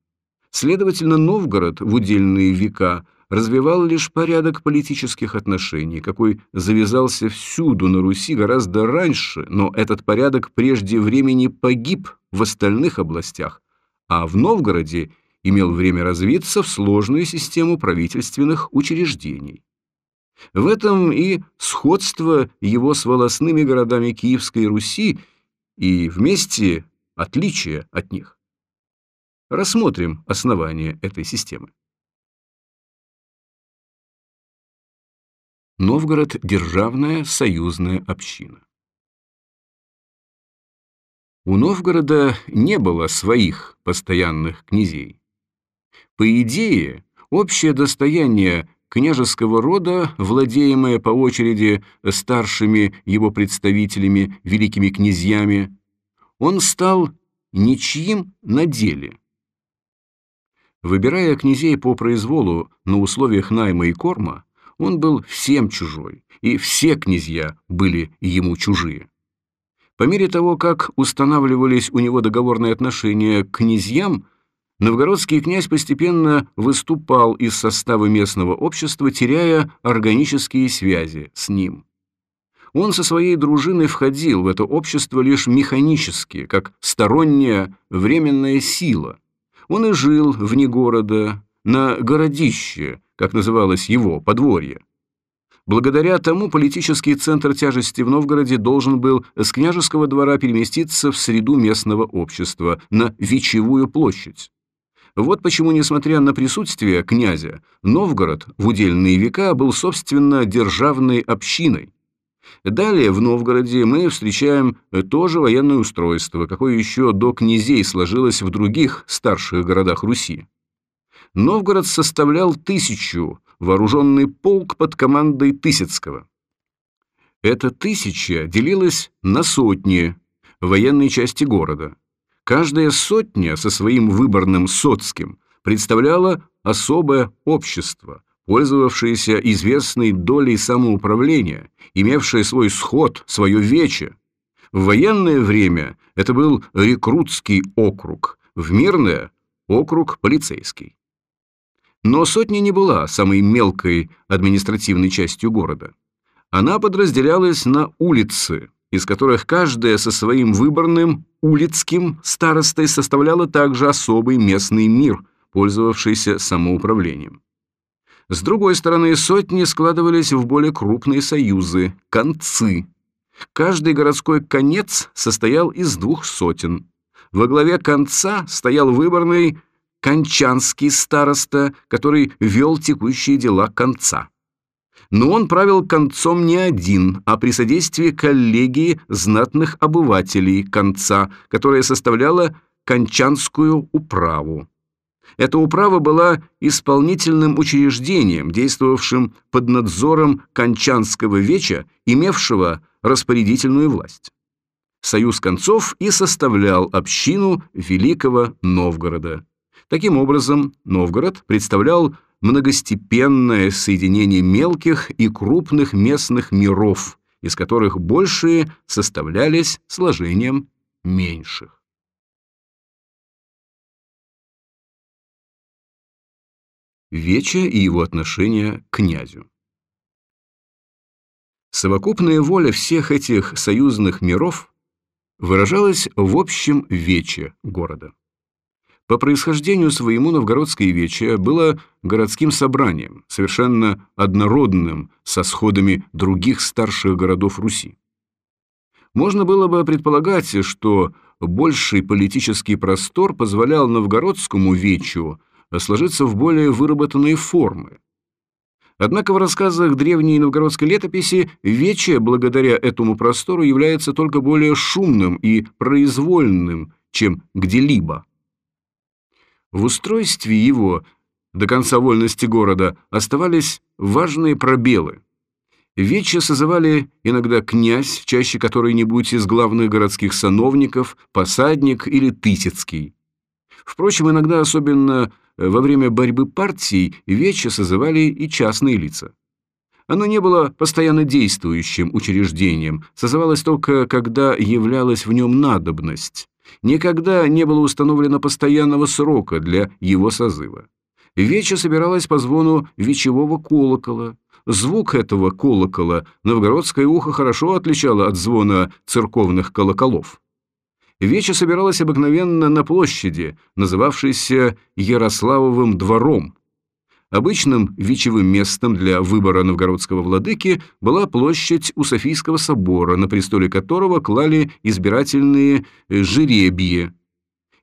Следовательно, Новгород в удельные века развивал лишь порядок политических отношений, какой завязался всюду на Руси гораздо раньше, но этот порядок прежде времени погиб в остальных областях, а в Новгороде имел время развиться в сложную систему правительственных учреждений. В этом и сходство его с волосными городами Киевской Руси и вместе отличие от них. Рассмотрим основания этой системы. Новгород – державная союзная община. У Новгорода не было своих постоянных князей. По идее, общее достояние княжеского рода, владеемое по очереди старшими его представителями, великими князьями, он стал ничьим на деле. Выбирая князей по произволу на условиях найма и корма, он был всем чужой, и все князья были ему чужие. По мере того, как устанавливались у него договорные отношения к князьям, новгородский князь постепенно выступал из состава местного общества, теряя органические связи с ним. Он со своей дружиной входил в это общество лишь механически, как сторонняя временная сила, он и жил вне города, на городище, как называлось его подворье. Благодаря тому политический центр тяжести в Новгороде должен был с княжеского двора переместиться в среду местного общества, на Вечевую площадь. Вот почему, несмотря на присутствие князя, Новгород в удельные века был, собственно, державной общиной. Далее в Новгороде мы встречаем то же военное устройство, какое еще до князей сложилось в других старших городах Руси. Новгород составлял тысячу, вооруженный полк под командой Тысяцкого. Эта тысяча делилась на сотни военной части города. Каждая сотня со своим выборным соцким представляла особое общество – пользовавшаяся известной долей самоуправления, имевшая свой сход, свое вече. В военное время это был рекрутский округ, в мирное – округ полицейский. Но сотня не была самой мелкой административной частью города. Она подразделялась на улицы, из которых каждая со своим выборным улицким старостой составляла также особый местный мир, пользовавшийся самоуправлением. С другой стороны, сотни складывались в более крупные союзы – концы. Каждый городской конец состоял из двух сотен. Во главе конца стоял выборный кончанский староста, который вел текущие дела конца. Но он правил концом не один, а при содействии коллегии знатных обывателей конца, которая составляла кончанскую управу. Эта управа была исполнительным учреждением, действовавшим под надзором Кончанского веча, имевшего распорядительную власть. Союз концов и составлял общину Великого Новгорода. Таким образом, Новгород представлял многостепенное соединение мелких и крупных местных миров, из которых большие составлялись сложением меньших. Вече и его отношение к князю. Совокупная воля всех этих союзных миров выражалась в общем вече города. По происхождению своему новгородское вече было городским собранием, совершенно однородным со сходами других старших городов Руси. Можно было бы предполагать, что больший политический простор позволял новгородскому вечу сложиться в более выработанные формы. Однако в рассказах древней новгородской летописи Вече, благодаря этому простору, является только более шумным и произвольным, чем где-либо. В устройстве его до конца вольности города оставались важные пробелы. Вече созывали иногда князь, чаще который-нибудь из главных городских сановников, посадник или тысяцкий. Впрочем, иногда, особенно во время борьбы партий, вече созывали и частные лица. Оно не было постоянно действующим учреждением, созывалось только, когда являлась в нем надобность. Никогда не было установлено постоянного срока для его созыва. Вече собиралась по звону вечевого колокола. Звук этого колокола новгородское ухо хорошо отличало от звона церковных колоколов. Вече собиралась обыкновенно на площади, называвшейся Ярославовым двором. Обычным вечевым местом для выбора новгородского владыки была площадь у Софийского собора, на престоле которого клали избирательные жеребьи.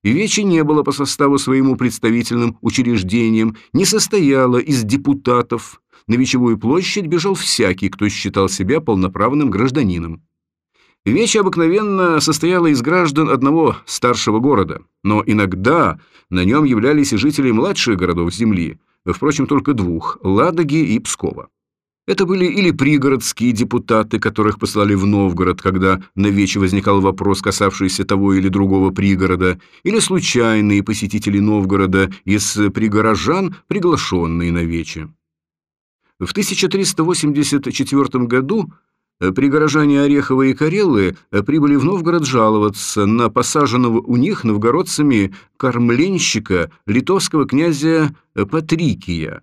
Вече не было по составу своему представительным учреждением, не состояло из депутатов. На Вечевую площадь бежал всякий, кто считал себя полноправным гражданином. Вече обыкновенно состояла из граждан одного старшего города, но иногда на нем являлись и жители младших городов земли, впрочем, только двух – Ладоги и Пскова. Это были или пригородские депутаты, которых послали в Новгород, когда на вече возникал вопрос, касавшийся того или другого пригорода, или случайные посетители Новгорода из пригорожан, приглашенные на вече. В 1384 году пригорожане Орехова и Карелы э, прибыли в Новгород жаловаться на посаженного у них новгородцами кормленщика литовского князя э, Патрикия.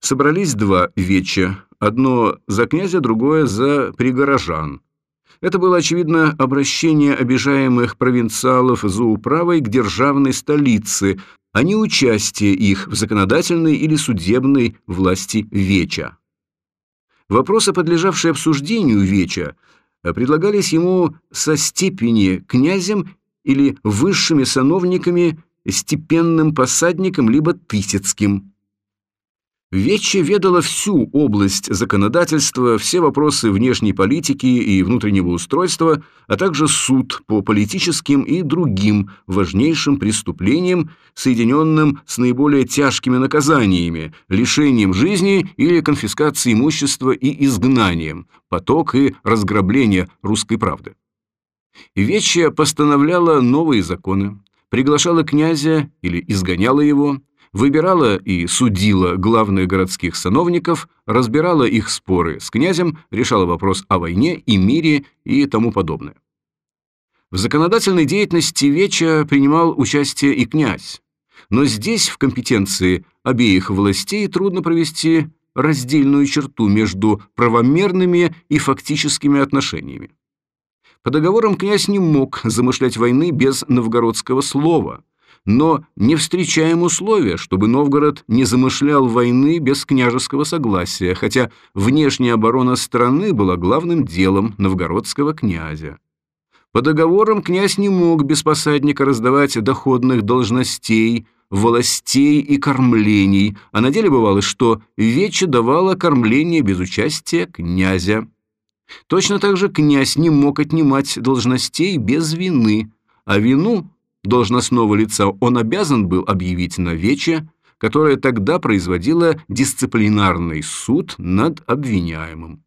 Собрались два веча, одно за князя, другое за пригорожан. Это было, очевидно, обращение обижаемых провинциалов за управой к державной столице, а не участие их в законодательной или судебной власти веча. Вопросы, подлежавшие обсуждению Веча, предлагались ему со степени князем или высшими сановниками, степенным посадником либо тысяцким. Вече ведала всю область законодательства, все вопросы внешней политики и внутреннего устройства, а также суд по политическим и другим важнейшим преступлениям, соединенным с наиболее тяжкими наказаниями, лишением жизни или конфискацией имущества и изгнанием, поток и разграбление русской правды. Вече постановляла новые законы, приглашала князя или изгоняла его, выбирала и судила главных городских сановников, разбирала их споры с князем, решала вопрос о войне и мире и тому подобное. В законодательной деятельности Веча принимал участие и князь, но здесь в компетенции обеих властей трудно провести раздельную черту между правомерными и фактическими отношениями. По договорам князь не мог замышлять войны без новгородского слова – но не встречаем условия, чтобы Новгород не замышлял войны без княжеского согласия, хотя внешняя оборона страны была главным делом новгородского князя. По договорам князь не мог без посадника раздавать доходных должностей, властей и кормлений, а на деле бывало, что Вече давала кормление без участия князя. Точно так же князь не мог отнимать должностей без вины, а вину должностного лица он обязан был объявить на вече, которое тогда производило дисциплинарный суд над обвиняемым.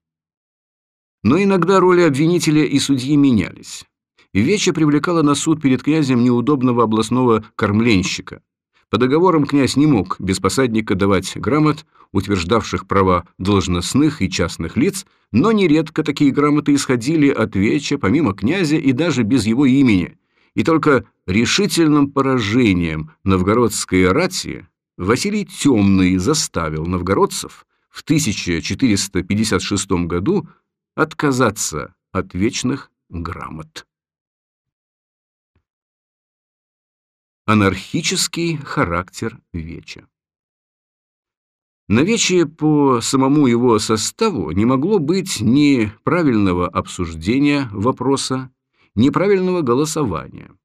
Но иногда роли обвинителя и судьи менялись. Вече привлекала на суд перед князем неудобного областного кормленщика. По договорам князь не мог без посадника давать грамот, утверждавших права должностных и частных лиц, но нередко такие грамоты исходили от Веча помимо князя и даже без его имени, и только решительным поражением новгородской рати Василий Темный заставил новгородцев в 1456 году отказаться от вечных грамот. Анархический характер Веча Навечие по самому его составу не могло быть ни правильного обсуждения вопроса, неправильного голосования.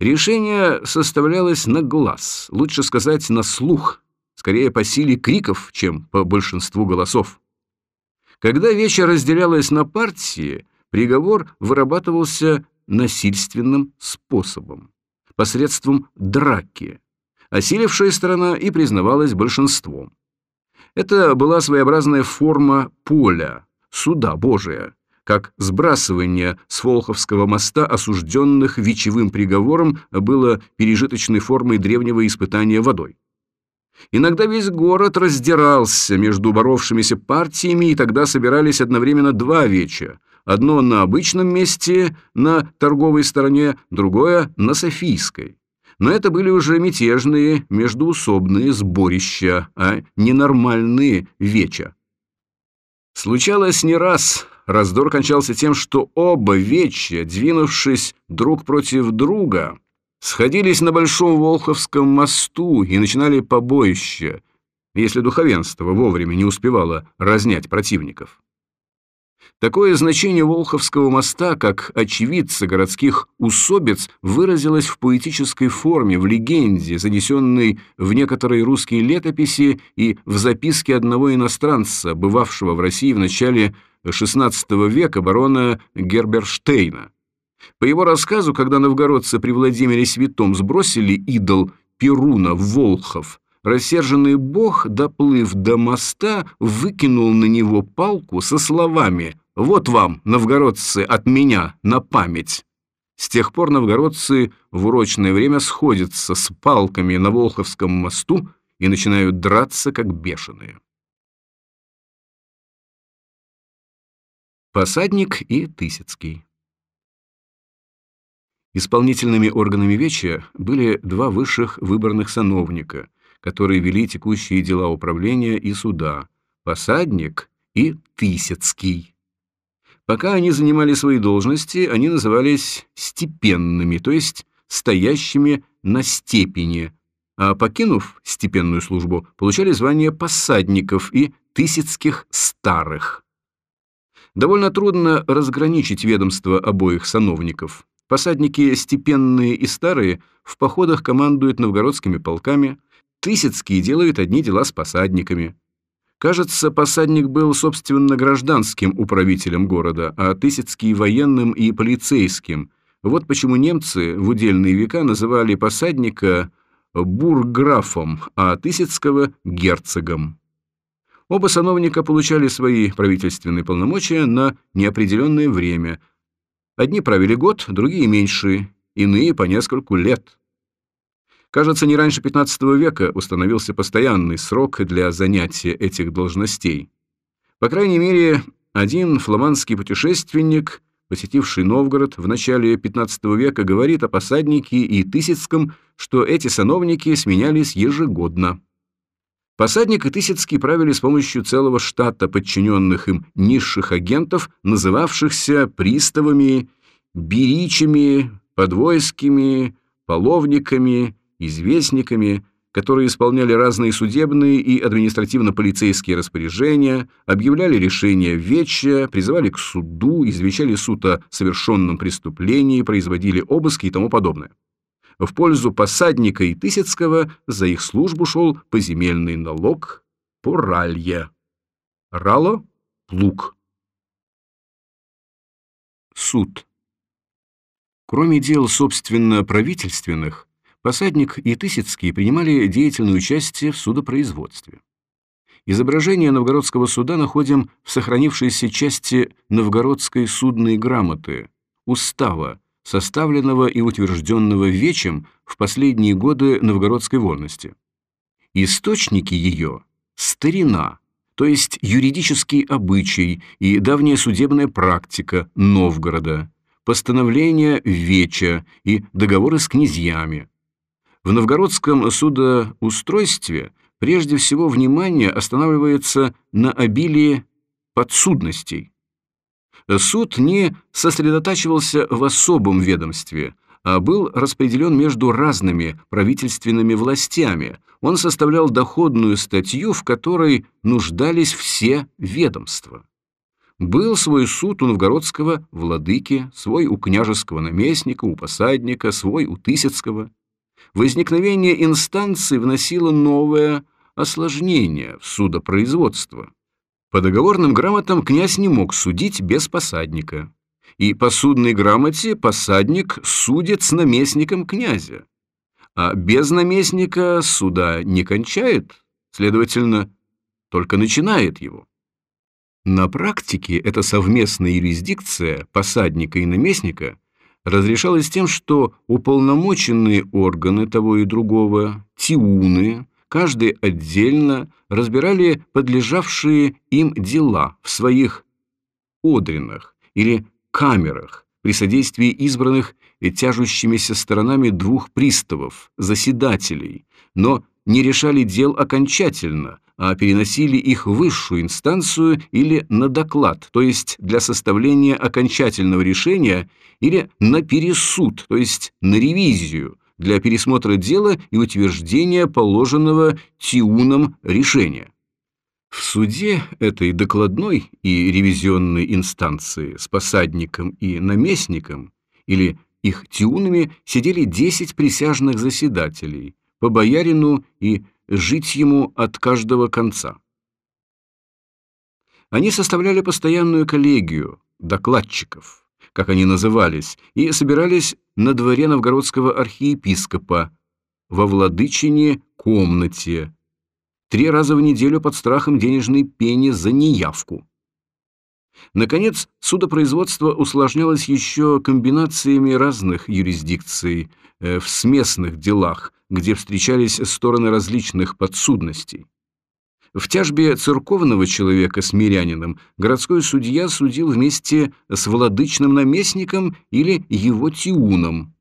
Решение составлялось на глаз, лучше сказать, на слух, скорее по силе криков, чем по большинству голосов. Когда вечер разделялась на партии, приговор вырабатывался насильственным способом, посредством драки. Осилившая сторона и признавалась большинством. Это была своеобразная форма поля, суда Божия, как сбрасывание с Волховского моста осужденных вечевым приговором было пережиточной формой древнего испытания водой. Иногда весь город раздирался между боровшимися партиями, и тогда собирались одновременно два веча. Одно на обычном месте, на торговой стороне, другое на Софийской. Но это были уже мятежные междуусобные сборища, а ненормальные веча. Случалось не раз, раздор кончался тем, что оба веча, двинувшись друг против друга, сходились на Большом Волховском мосту и начинали побоище, если духовенство вовремя не успевало разнять противников. Такое значение Волховского моста, как очевидца городских усобиц, выразилось в поэтической форме, в легенде, занесенной в некоторые русские летописи и в записке одного иностранца, бывавшего в России в начале XVI века барона Герберштейна. По его рассказу, когда новгородцы при Владимире Святом сбросили идол Перуна Волхов, рассерженный бог, доплыв до моста, выкинул на него палку со словами «Вот вам, новгородцы, от меня на память». С тех пор новгородцы в урочное время сходятся с палками на Волховском мосту и начинают драться, как бешеные. Посадник и Тысяцкий Исполнительными органами Веча были два высших выборных сановника, которые вели текущие дела управления и суда – Посадник и Тысяцкий. Пока они занимали свои должности, они назывались степенными, то есть стоящими на степени, а покинув степенную службу, получали звание посадников и тысяцких старых. Довольно трудно разграничить ведомства обоих сановников. Посадники степенные и старые в походах командуют новгородскими полками, Тысяцкие делают одни дела с посадниками. Кажется, посадник был, собственно, гражданским управителем города, а Тысяцкий – военным и полицейским. Вот почему немцы в удельные века называли посадника бургграфом, а Тысяцкого – герцогом. Оба сановника получали свои правительственные полномочия на неопределенное время, Одни правили год, другие меньше, иные по нескольку лет. Кажется, не раньше XV века установился постоянный срок для занятия этих должностей. По крайней мере, один фламандский путешественник, посетивший Новгород в начале XV века, говорит о посаднике и Тысяцком, что эти сановники сменялись ежегодно. Посадник и Тысяцкий правили с помощью целого штата подчиненных им низших агентов, называвшихся приставами, беричами, подвойскими, половниками, известниками, которые исполняли разные судебные и административно-полицейские распоряжения, объявляли решения веча, призывали к суду, извещали суд о совершенном преступлении, производили обыски и тому подобное. В пользу посадника и Тысяцкого за их службу шел поземельный налог поралье. Рало – плуг. Суд. Кроме дел, собственно, правительственных, Посадник и Тысяцкий принимали деятельное участие в судопроизводстве. Изображение новгородского суда находим в сохранившейся части новгородской судной грамоты, устава, составленного и утвержденного Вечем в последние годы новгородской вольности. Источники ее – старина, то есть юридический обычай и давняя судебная практика Новгорода, постановления Веча и договоры с князьями. В новгородском судоустройстве прежде всего внимание останавливается на обилии подсудностей. Суд не сосредотачивался в особом ведомстве, а был распределен между разными правительственными властями. Он составлял доходную статью, в которой нуждались все ведомства. Был свой суд у новгородского владыки, свой у княжеского наместника, у посадника, свой у Тысяцкого. Возникновение инстанции вносило новое осложнение в судопроизводство. По договорным грамотам князь не мог судить без посадника. И по судной грамоте посадник судит с наместником князя. А без наместника суда не кончает, следовательно, только начинает его. На практике эта совместная юрисдикция посадника и наместника разрешалась тем, что уполномоченные органы того и другого, тиуны, каждый отдельно разбирали подлежавшие им дела в своих одринах или камерах при содействии избранных и тяжущимися сторонами двух приставов, заседателей, но не решали дел окончательно, а переносили их в высшую инстанцию или на доклад, то есть для составления окончательного решения, или на пересуд, то есть на ревизию, для пересмотра дела и утверждения положенного Тиуном решения. В суде этой докладной и ревизионной инстанции с посадником и наместником или их тиунами сидели 10 присяжных заседателей, по боярину и жить ему от каждого конца. Они составляли постоянную коллегию докладчиков, как они назывались, и собирались на дворе новгородского архиепископа во владычине комнате три раза в неделю под страхом денежной пени за неявку. Наконец, судопроизводство усложнялось еще комбинациями разных юрисдикций э, в смесных делах, где встречались стороны различных подсудностей. В тяжбе церковного человека с мирянином городской судья судил вместе с владычным наместником или его тиуном.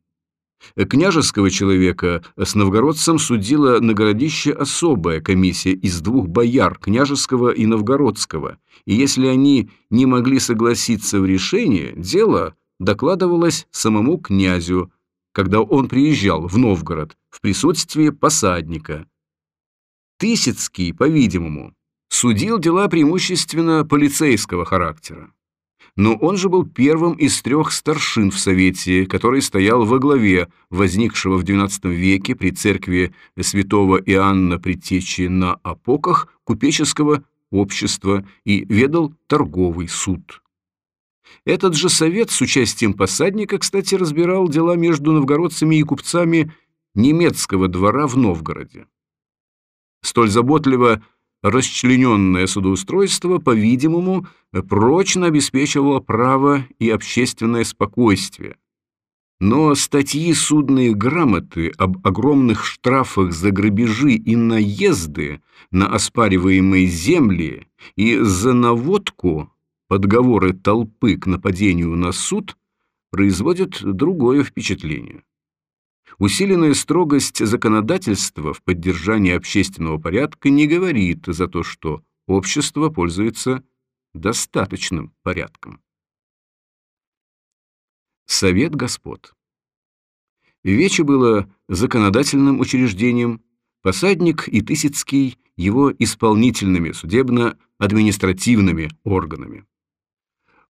Княжеского человека с новгородцем судила на городище особая комиссия из двух бояр, княжеского и новгородского, и если они не могли согласиться в решении, дело докладывалось самому князю, когда он приезжал в Новгород в присутствии посадника. Тысяцкий, по-видимому, судил дела преимущественно полицейского характера но он же был первым из трех старшин в Совете, который стоял во главе возникшего в XII веке при церкви святого Иоанна Предтечи на Апоках купеческого общества и ведал торговый суд. Этот же совет с участием посадника, кстати, разбирал дела между новгородцами и купцами немецкого двора в Новгороде. Столь заботливо расчлененное судоустройство, по-видимому, прочно обеспечивало право и общественное спокойствие. Но статьи судные грамоты об огромных штрафах за грабежи и наезды на оспариваемые земли и за наводку подговоры толпы к нападению на суд производят другое впечатление. Усиленная строгость законодательства в поддержании общественного порядка не говорит за то, что общество пользуется достаточным порядком. Совет господ. Вече было законодательным учреждением, посадник и Тысяцкий его исполнительными судебно-административными органами.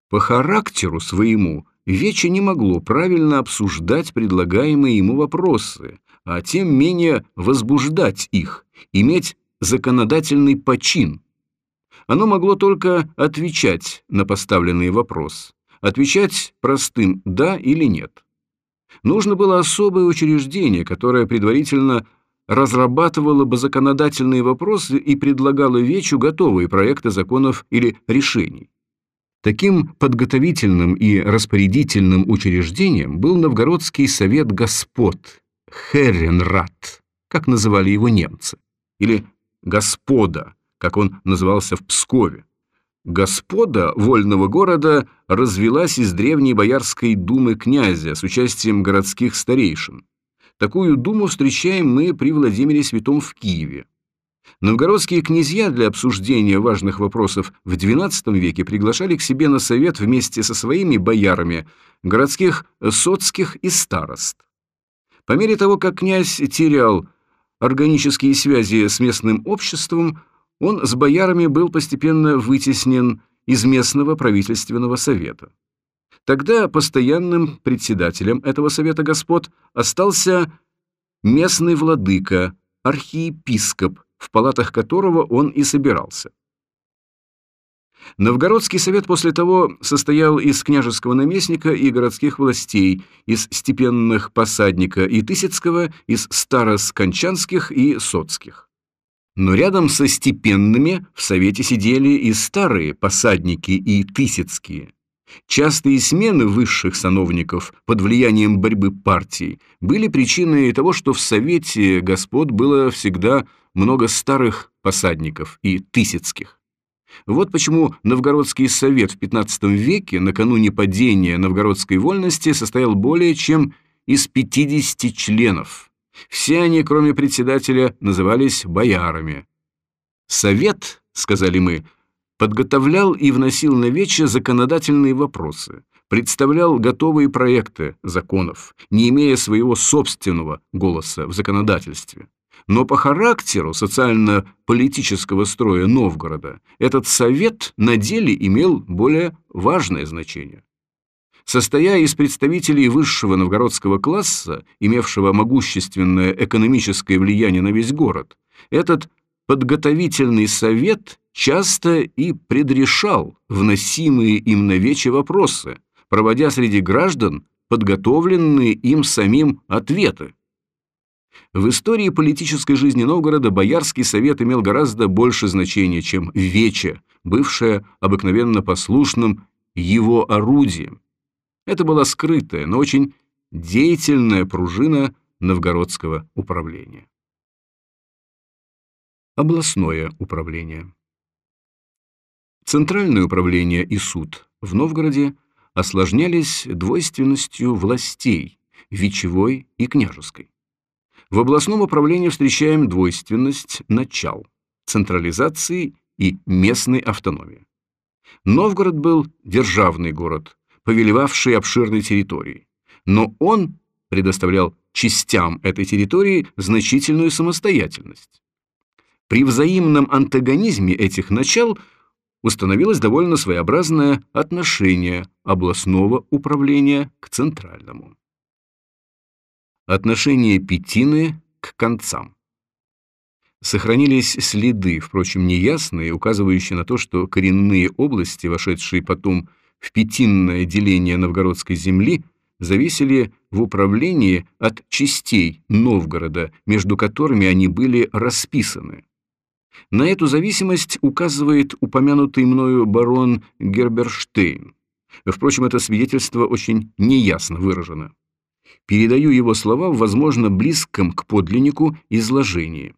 По характеру своему Вече не могло правильно обсуждать предлагаемые ему вопросы, а тем менее возбуждать их, иметь законодательный почин. Оно могло только отвечать на поставленный вопрос, отвечать простым «да» или «нет». Нужно было особое учреждение, которое предварительно разрабатывало бы законодательные вопросы и предлагало Вечу готовые проекты законов или решений. Таким подготовительным и распорядительным учреждением был Новгородский совет господ, Херенрат, как называли его немцы, или «господа», как он назывался в Пскове. Господа вольного города развелась из древней боярской думы князя с участием городских старейшин. Такую думу встречаем мы при Владимире Святом в Киеве. Новгородские князья для обсуждения важных вопросов в XII веке приглашали к себе на совет вместе со своими боярами городских соцких и старост. По мере того, как князь терял органические связи с местным обществом, он с боярами был постепенно вытеснен из местного правительственного совета. Тогда постоянным председателем этого совета господ остался местный владыка, архиепископ, в палатах которого он и собирался. Новгородский совет после того состоял из княжеского наместника и городских властей, из степенных посадника и Тысяцкого, из староскончанских и соцких. Но рядом со степенными в совете сидели и старые посадники и Тысяцкие, Частые смены высших сановников под влиянием борьбы партий были причиной того, что в Совете господ было всегда много старых посадников и тысяцких. Вот почему Новгородский совет в XV веке, накануне падения новгородской вольности, состоял более чем из 50 членов. Все они, кроме председателя, назывались боярами. «Совет», — сказали мы, — подготовлял и вносил на вече законодательные вопросы, представлял готовые проекты законов, не имея своего собственного голоса в законодательстве. Но по характеру социально-политического строя Новгорода этот совет на деле имел более важное значение. Состоя из представителей высшего новгородского класса, имевшего могущественное экономическое влияние на весь город, этот подготовительный совет часто и предрешал вносимые им на вече вопросы, проводя среди граждан подготовленные им самим ответы. В истории политической жизни Новгорода Боярский совет имел гораздо больше значения, чем Вече, бывшее обыкновенно послушным его орудием. Это была скрытая, но очень деятельная пружина новгородского управления. Областное управление. Центральное управление и суд в Новгороде осложнялись двойственностью властей – вечевой и княжеской. В областном управлении встречаем двойственность начал – централизации и местной автономии. Новгород был державный город, повелевавший обширной территорией, но он предоставлял частям этой территории значительную самостоятельность. При взаимном антагонизме этих начал установилось довольно своеобразное отношение областного управления к центральному. Отношение Петины к концам. Сохранились следы, впрочем, неясные, указывающие на то, что коренные области, вошедшие потом в пятинное деление новгородской земли, зависели в управлении от частей Новгорода, между которыми они были расписаны. На эту зависимость указывает упомянутый мною барон Герберштейн. Впрочем, это свидетельство очень неясно выражено. Передаю его слова в, возможно, близком к подлиннику изложении.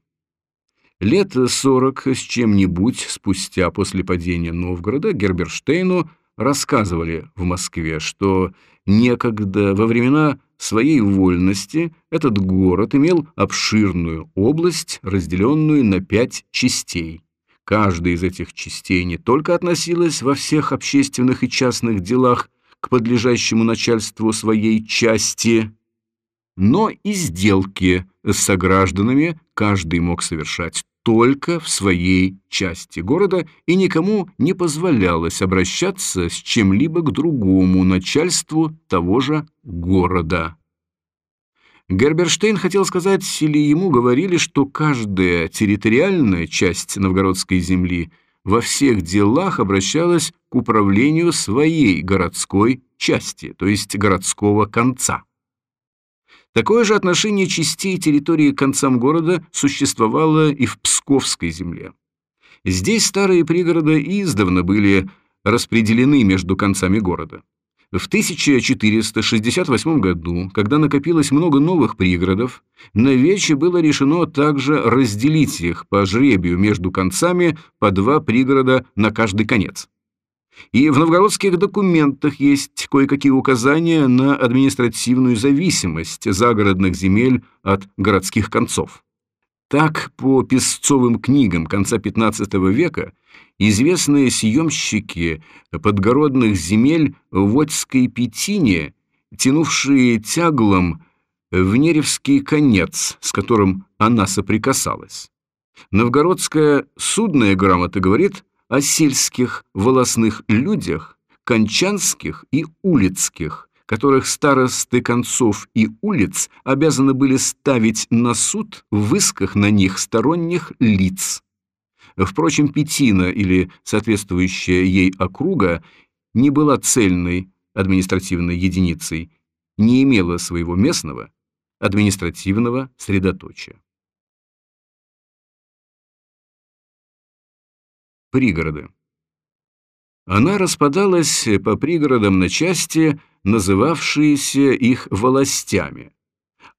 Лет сорок с чем-нибудь спустя после падения Новгорода Герберштейну рассказывали в Москве, что некогда во времена своей вольности этот город имел обширную область, разделенную на пять частей. Каждая из этих частей не только относилась во всех общественных и частных делах к подлежащему начальству своей части, но и сделки с согражданами каждый мог совершать только в своей части города, и никому не позволялось обращаться с чем-либо к другому начальству того же города. Герберштейн хотел сказать, или ему говорили, что каждая территориальная часть новгородской земли во всех делах обращалась к управлению своей городской части, то есть городского конца. Такое же отношение частей территории к концам города существовало и в Псковской земле. Здесь старые пригороды издавна были распределены между концами города. В 1468 году, когда накопилось много новых пригородов, на Вече было решено также разделить их по жребию между концами по два пригорода на каждый конец. И в новгородских документах есть кое-какие указания на административную зависимость загородных земель от городских концов. Так, по песцовым книгам конца XV века известные съемщики подгородных земель в Водской Петине, тянувшие тяглом в Неревский конец, с которым она соприкасалась. Новгородская судная грамота говорит о сельских волосных людях, кончанских и улицких, которых старосты концов и улиц обязаны были ставить на суд в исках на них сторонних лиц. Впрочем, Петина или соответствующая ей округа не была цельной административной единицей, не имела своего местного административного средоточия. Пригороды. Она распадалась по пригородам на части, называвшиеся их властями,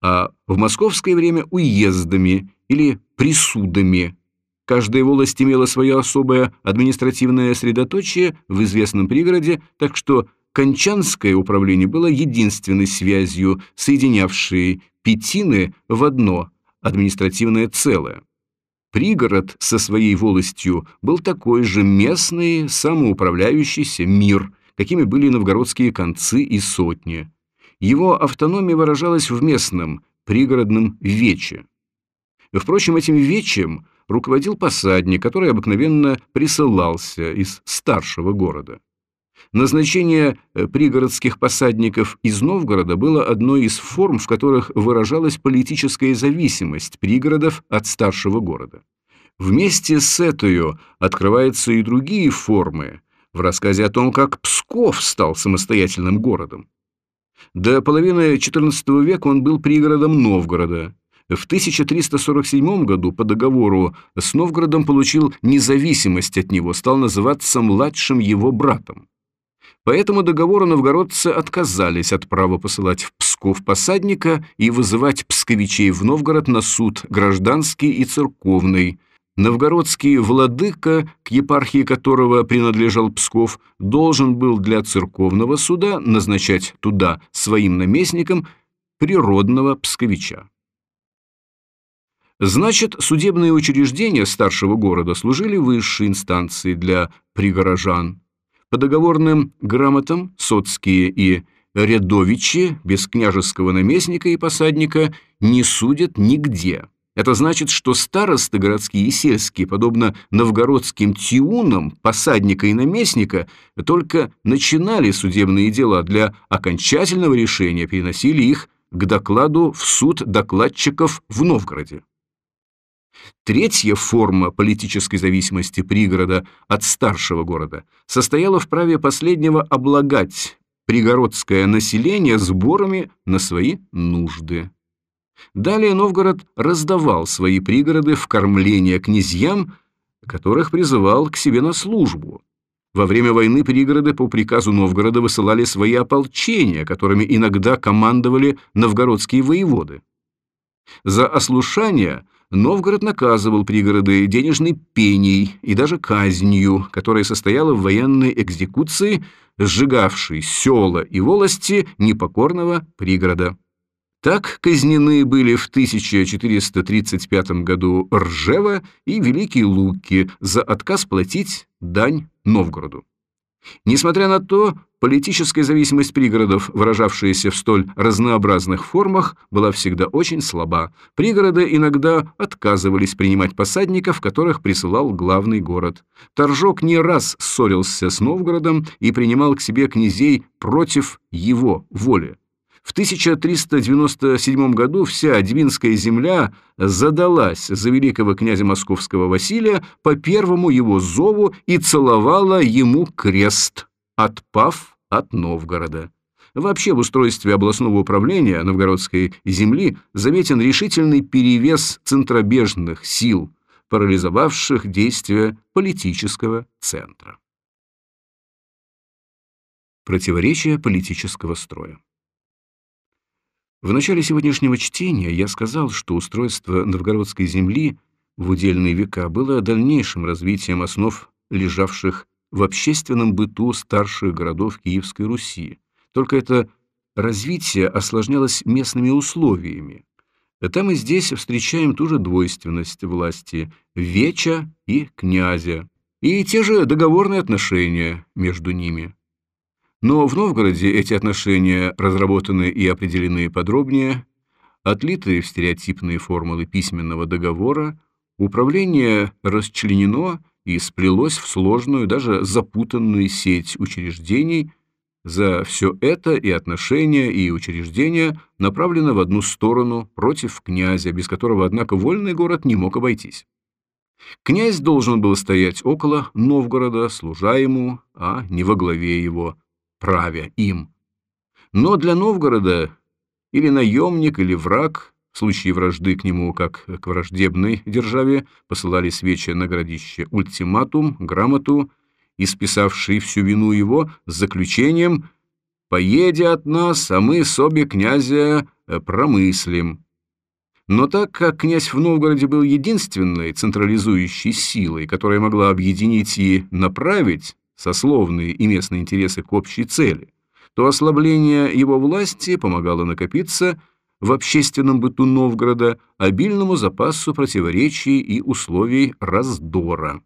а в московское время уездами или присудами. Каждая волость имела свое особое административное средоточие в известном пригороде, так что Кончанское управление было единственной связью, соединявшей Петины в одно административное целое. Пригород со своей волостью был такой же местный, самоуправляющийся мир, какими были новгородские концы и сотни. Его автономия выражалась в местном, пригородном вече. Впрочем, этим вечем руководил посадник, который обыкновенно присылался из старшего города. Назначение э, пригородских посадников из Новгорода было одной из форм, в которых выражалась политическая зависимость пригородов от старшего города. Вместе с этой открываются и другие формы в рассказе о том, как Псков стал самостоятельным городом. До половины XIV века он был пригородом Новгорода. В 1347 году по договору с Новгородом получил независимость от него, стал называться младшим его братом. По этому договору новгородцы отказались от права посылать в Псков посадника и вызывать псковичей в Новгород на суд гражданский и церковный. Новгородский владыка, к епархии которого принадлежал Псков, должен был для церковного суда назначать туда своим наместником природного псковича. Значит, судебные учреждения старшего города служили высшей инстанцией для пригорожан. По договорным грамотам соцкие и рядовичи без княжеского наместника и посадника не судят нигде. Это значит, что старосты городские и сельские, подобно новгородским тиунам, посадника и наместника, только начинали судебные дела, для окончательного решения переносили их к докладу в суд докладчиков в Новгороде. Третья форма политической зависимости пригорода от старшего города состояла в праве последнего облагать пригородское население сборами на свои нужды. Далее Новгород раздавал свои пригороды в кормление князьям, которых призывал к себе на службу. Во время войны пригороды по приказу Новгорода высылали свои ополчения, которыми иногда командовали новгородские воеводы. За ослушание Новгород наказывал пригороды денежной пеней и даже казнью, которая состояла в военной экзекуции, сжигавшей села и волости непокорного пригорода. Так казнены были в 1435 году Ржева и Великие Луки за отказ платить дань Новгороду. Несмотря на то, политическая зависимость пригородов, выражавшаяся в столь разнообразных формах, была всегда очень слаба. Пригороды иногда отказывались принимать посадников, которых присылал главный город. Торжок не раз ссорился с Новгородом и принимал к себе князей против его воли. В 1397 году вся Двинская земля задалась за великого князя московского Василия по первому его зову и целовала ему крест, отпав от Новгорода. Вообще в устройстве областного управления новгородской земли заметен решительный перевес центробежных сил, парализовавших действия политического центра. Противоречие политического строя в начале сегодняшнего чтения я сказал, что устройство новгородской земли в удельные века было дальнейшим развитием основ, лежавших в общественном быту старших городов Киевской Руси. Только это развитие осложнялось местными условиями. Там и здесь встречаем ту же двойственность власти – веча и князя, и те же договорные отношения между ними. Но в Новгороде эти отношения разработаны и определены подробнее, отлиты в стереотипные формулы письменного договора, управление расчленено и сплелось в сложную, даже запутанную сеть учреждений. За все это и отношения, и учреждения направлены в одну сторону против князя, без которого, однако, вольный город не мог обойтись. Князь должен был стоять около Новгорода, служа ему, а не во главе его, правя им. Но для Новгорода или наемник, или враг, в случае вражды к нему, как к враждебной державе, посылали свечи на городище ультиматум, грамоту, исписавший всю вину его с заключением «Поеди от нас, а мы собе князя э, промыслим». Но так как князь в Новгороде был единственной централизующей силой, которая могла объединить и направить сословные и местные интересы к общей цели, то ослабление его власти помогало накопиться в общественном быту Новгорода обильному запасу противоречий и условий раздора.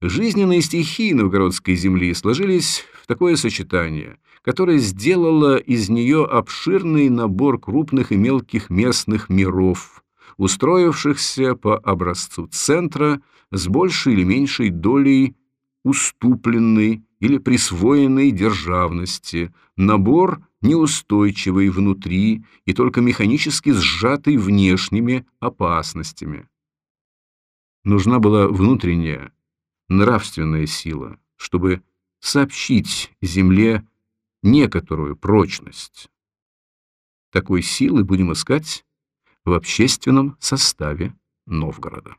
Жизненные стихии новгородской земли сложились в такое сочетание, которое сделало из нее обширный набор крупных и мелких местных миров, устроившихся по образцу центра с большей или меньшей долей уступленной или присвоенной державности, набор неустойчивый внутри и только механически сжатый внешними опасностями. Нужна была внутренняя, нравственная сила, чтобы сообщить Земле некоторую прочность. Такой силы будем искать в общественном составе Новгорода.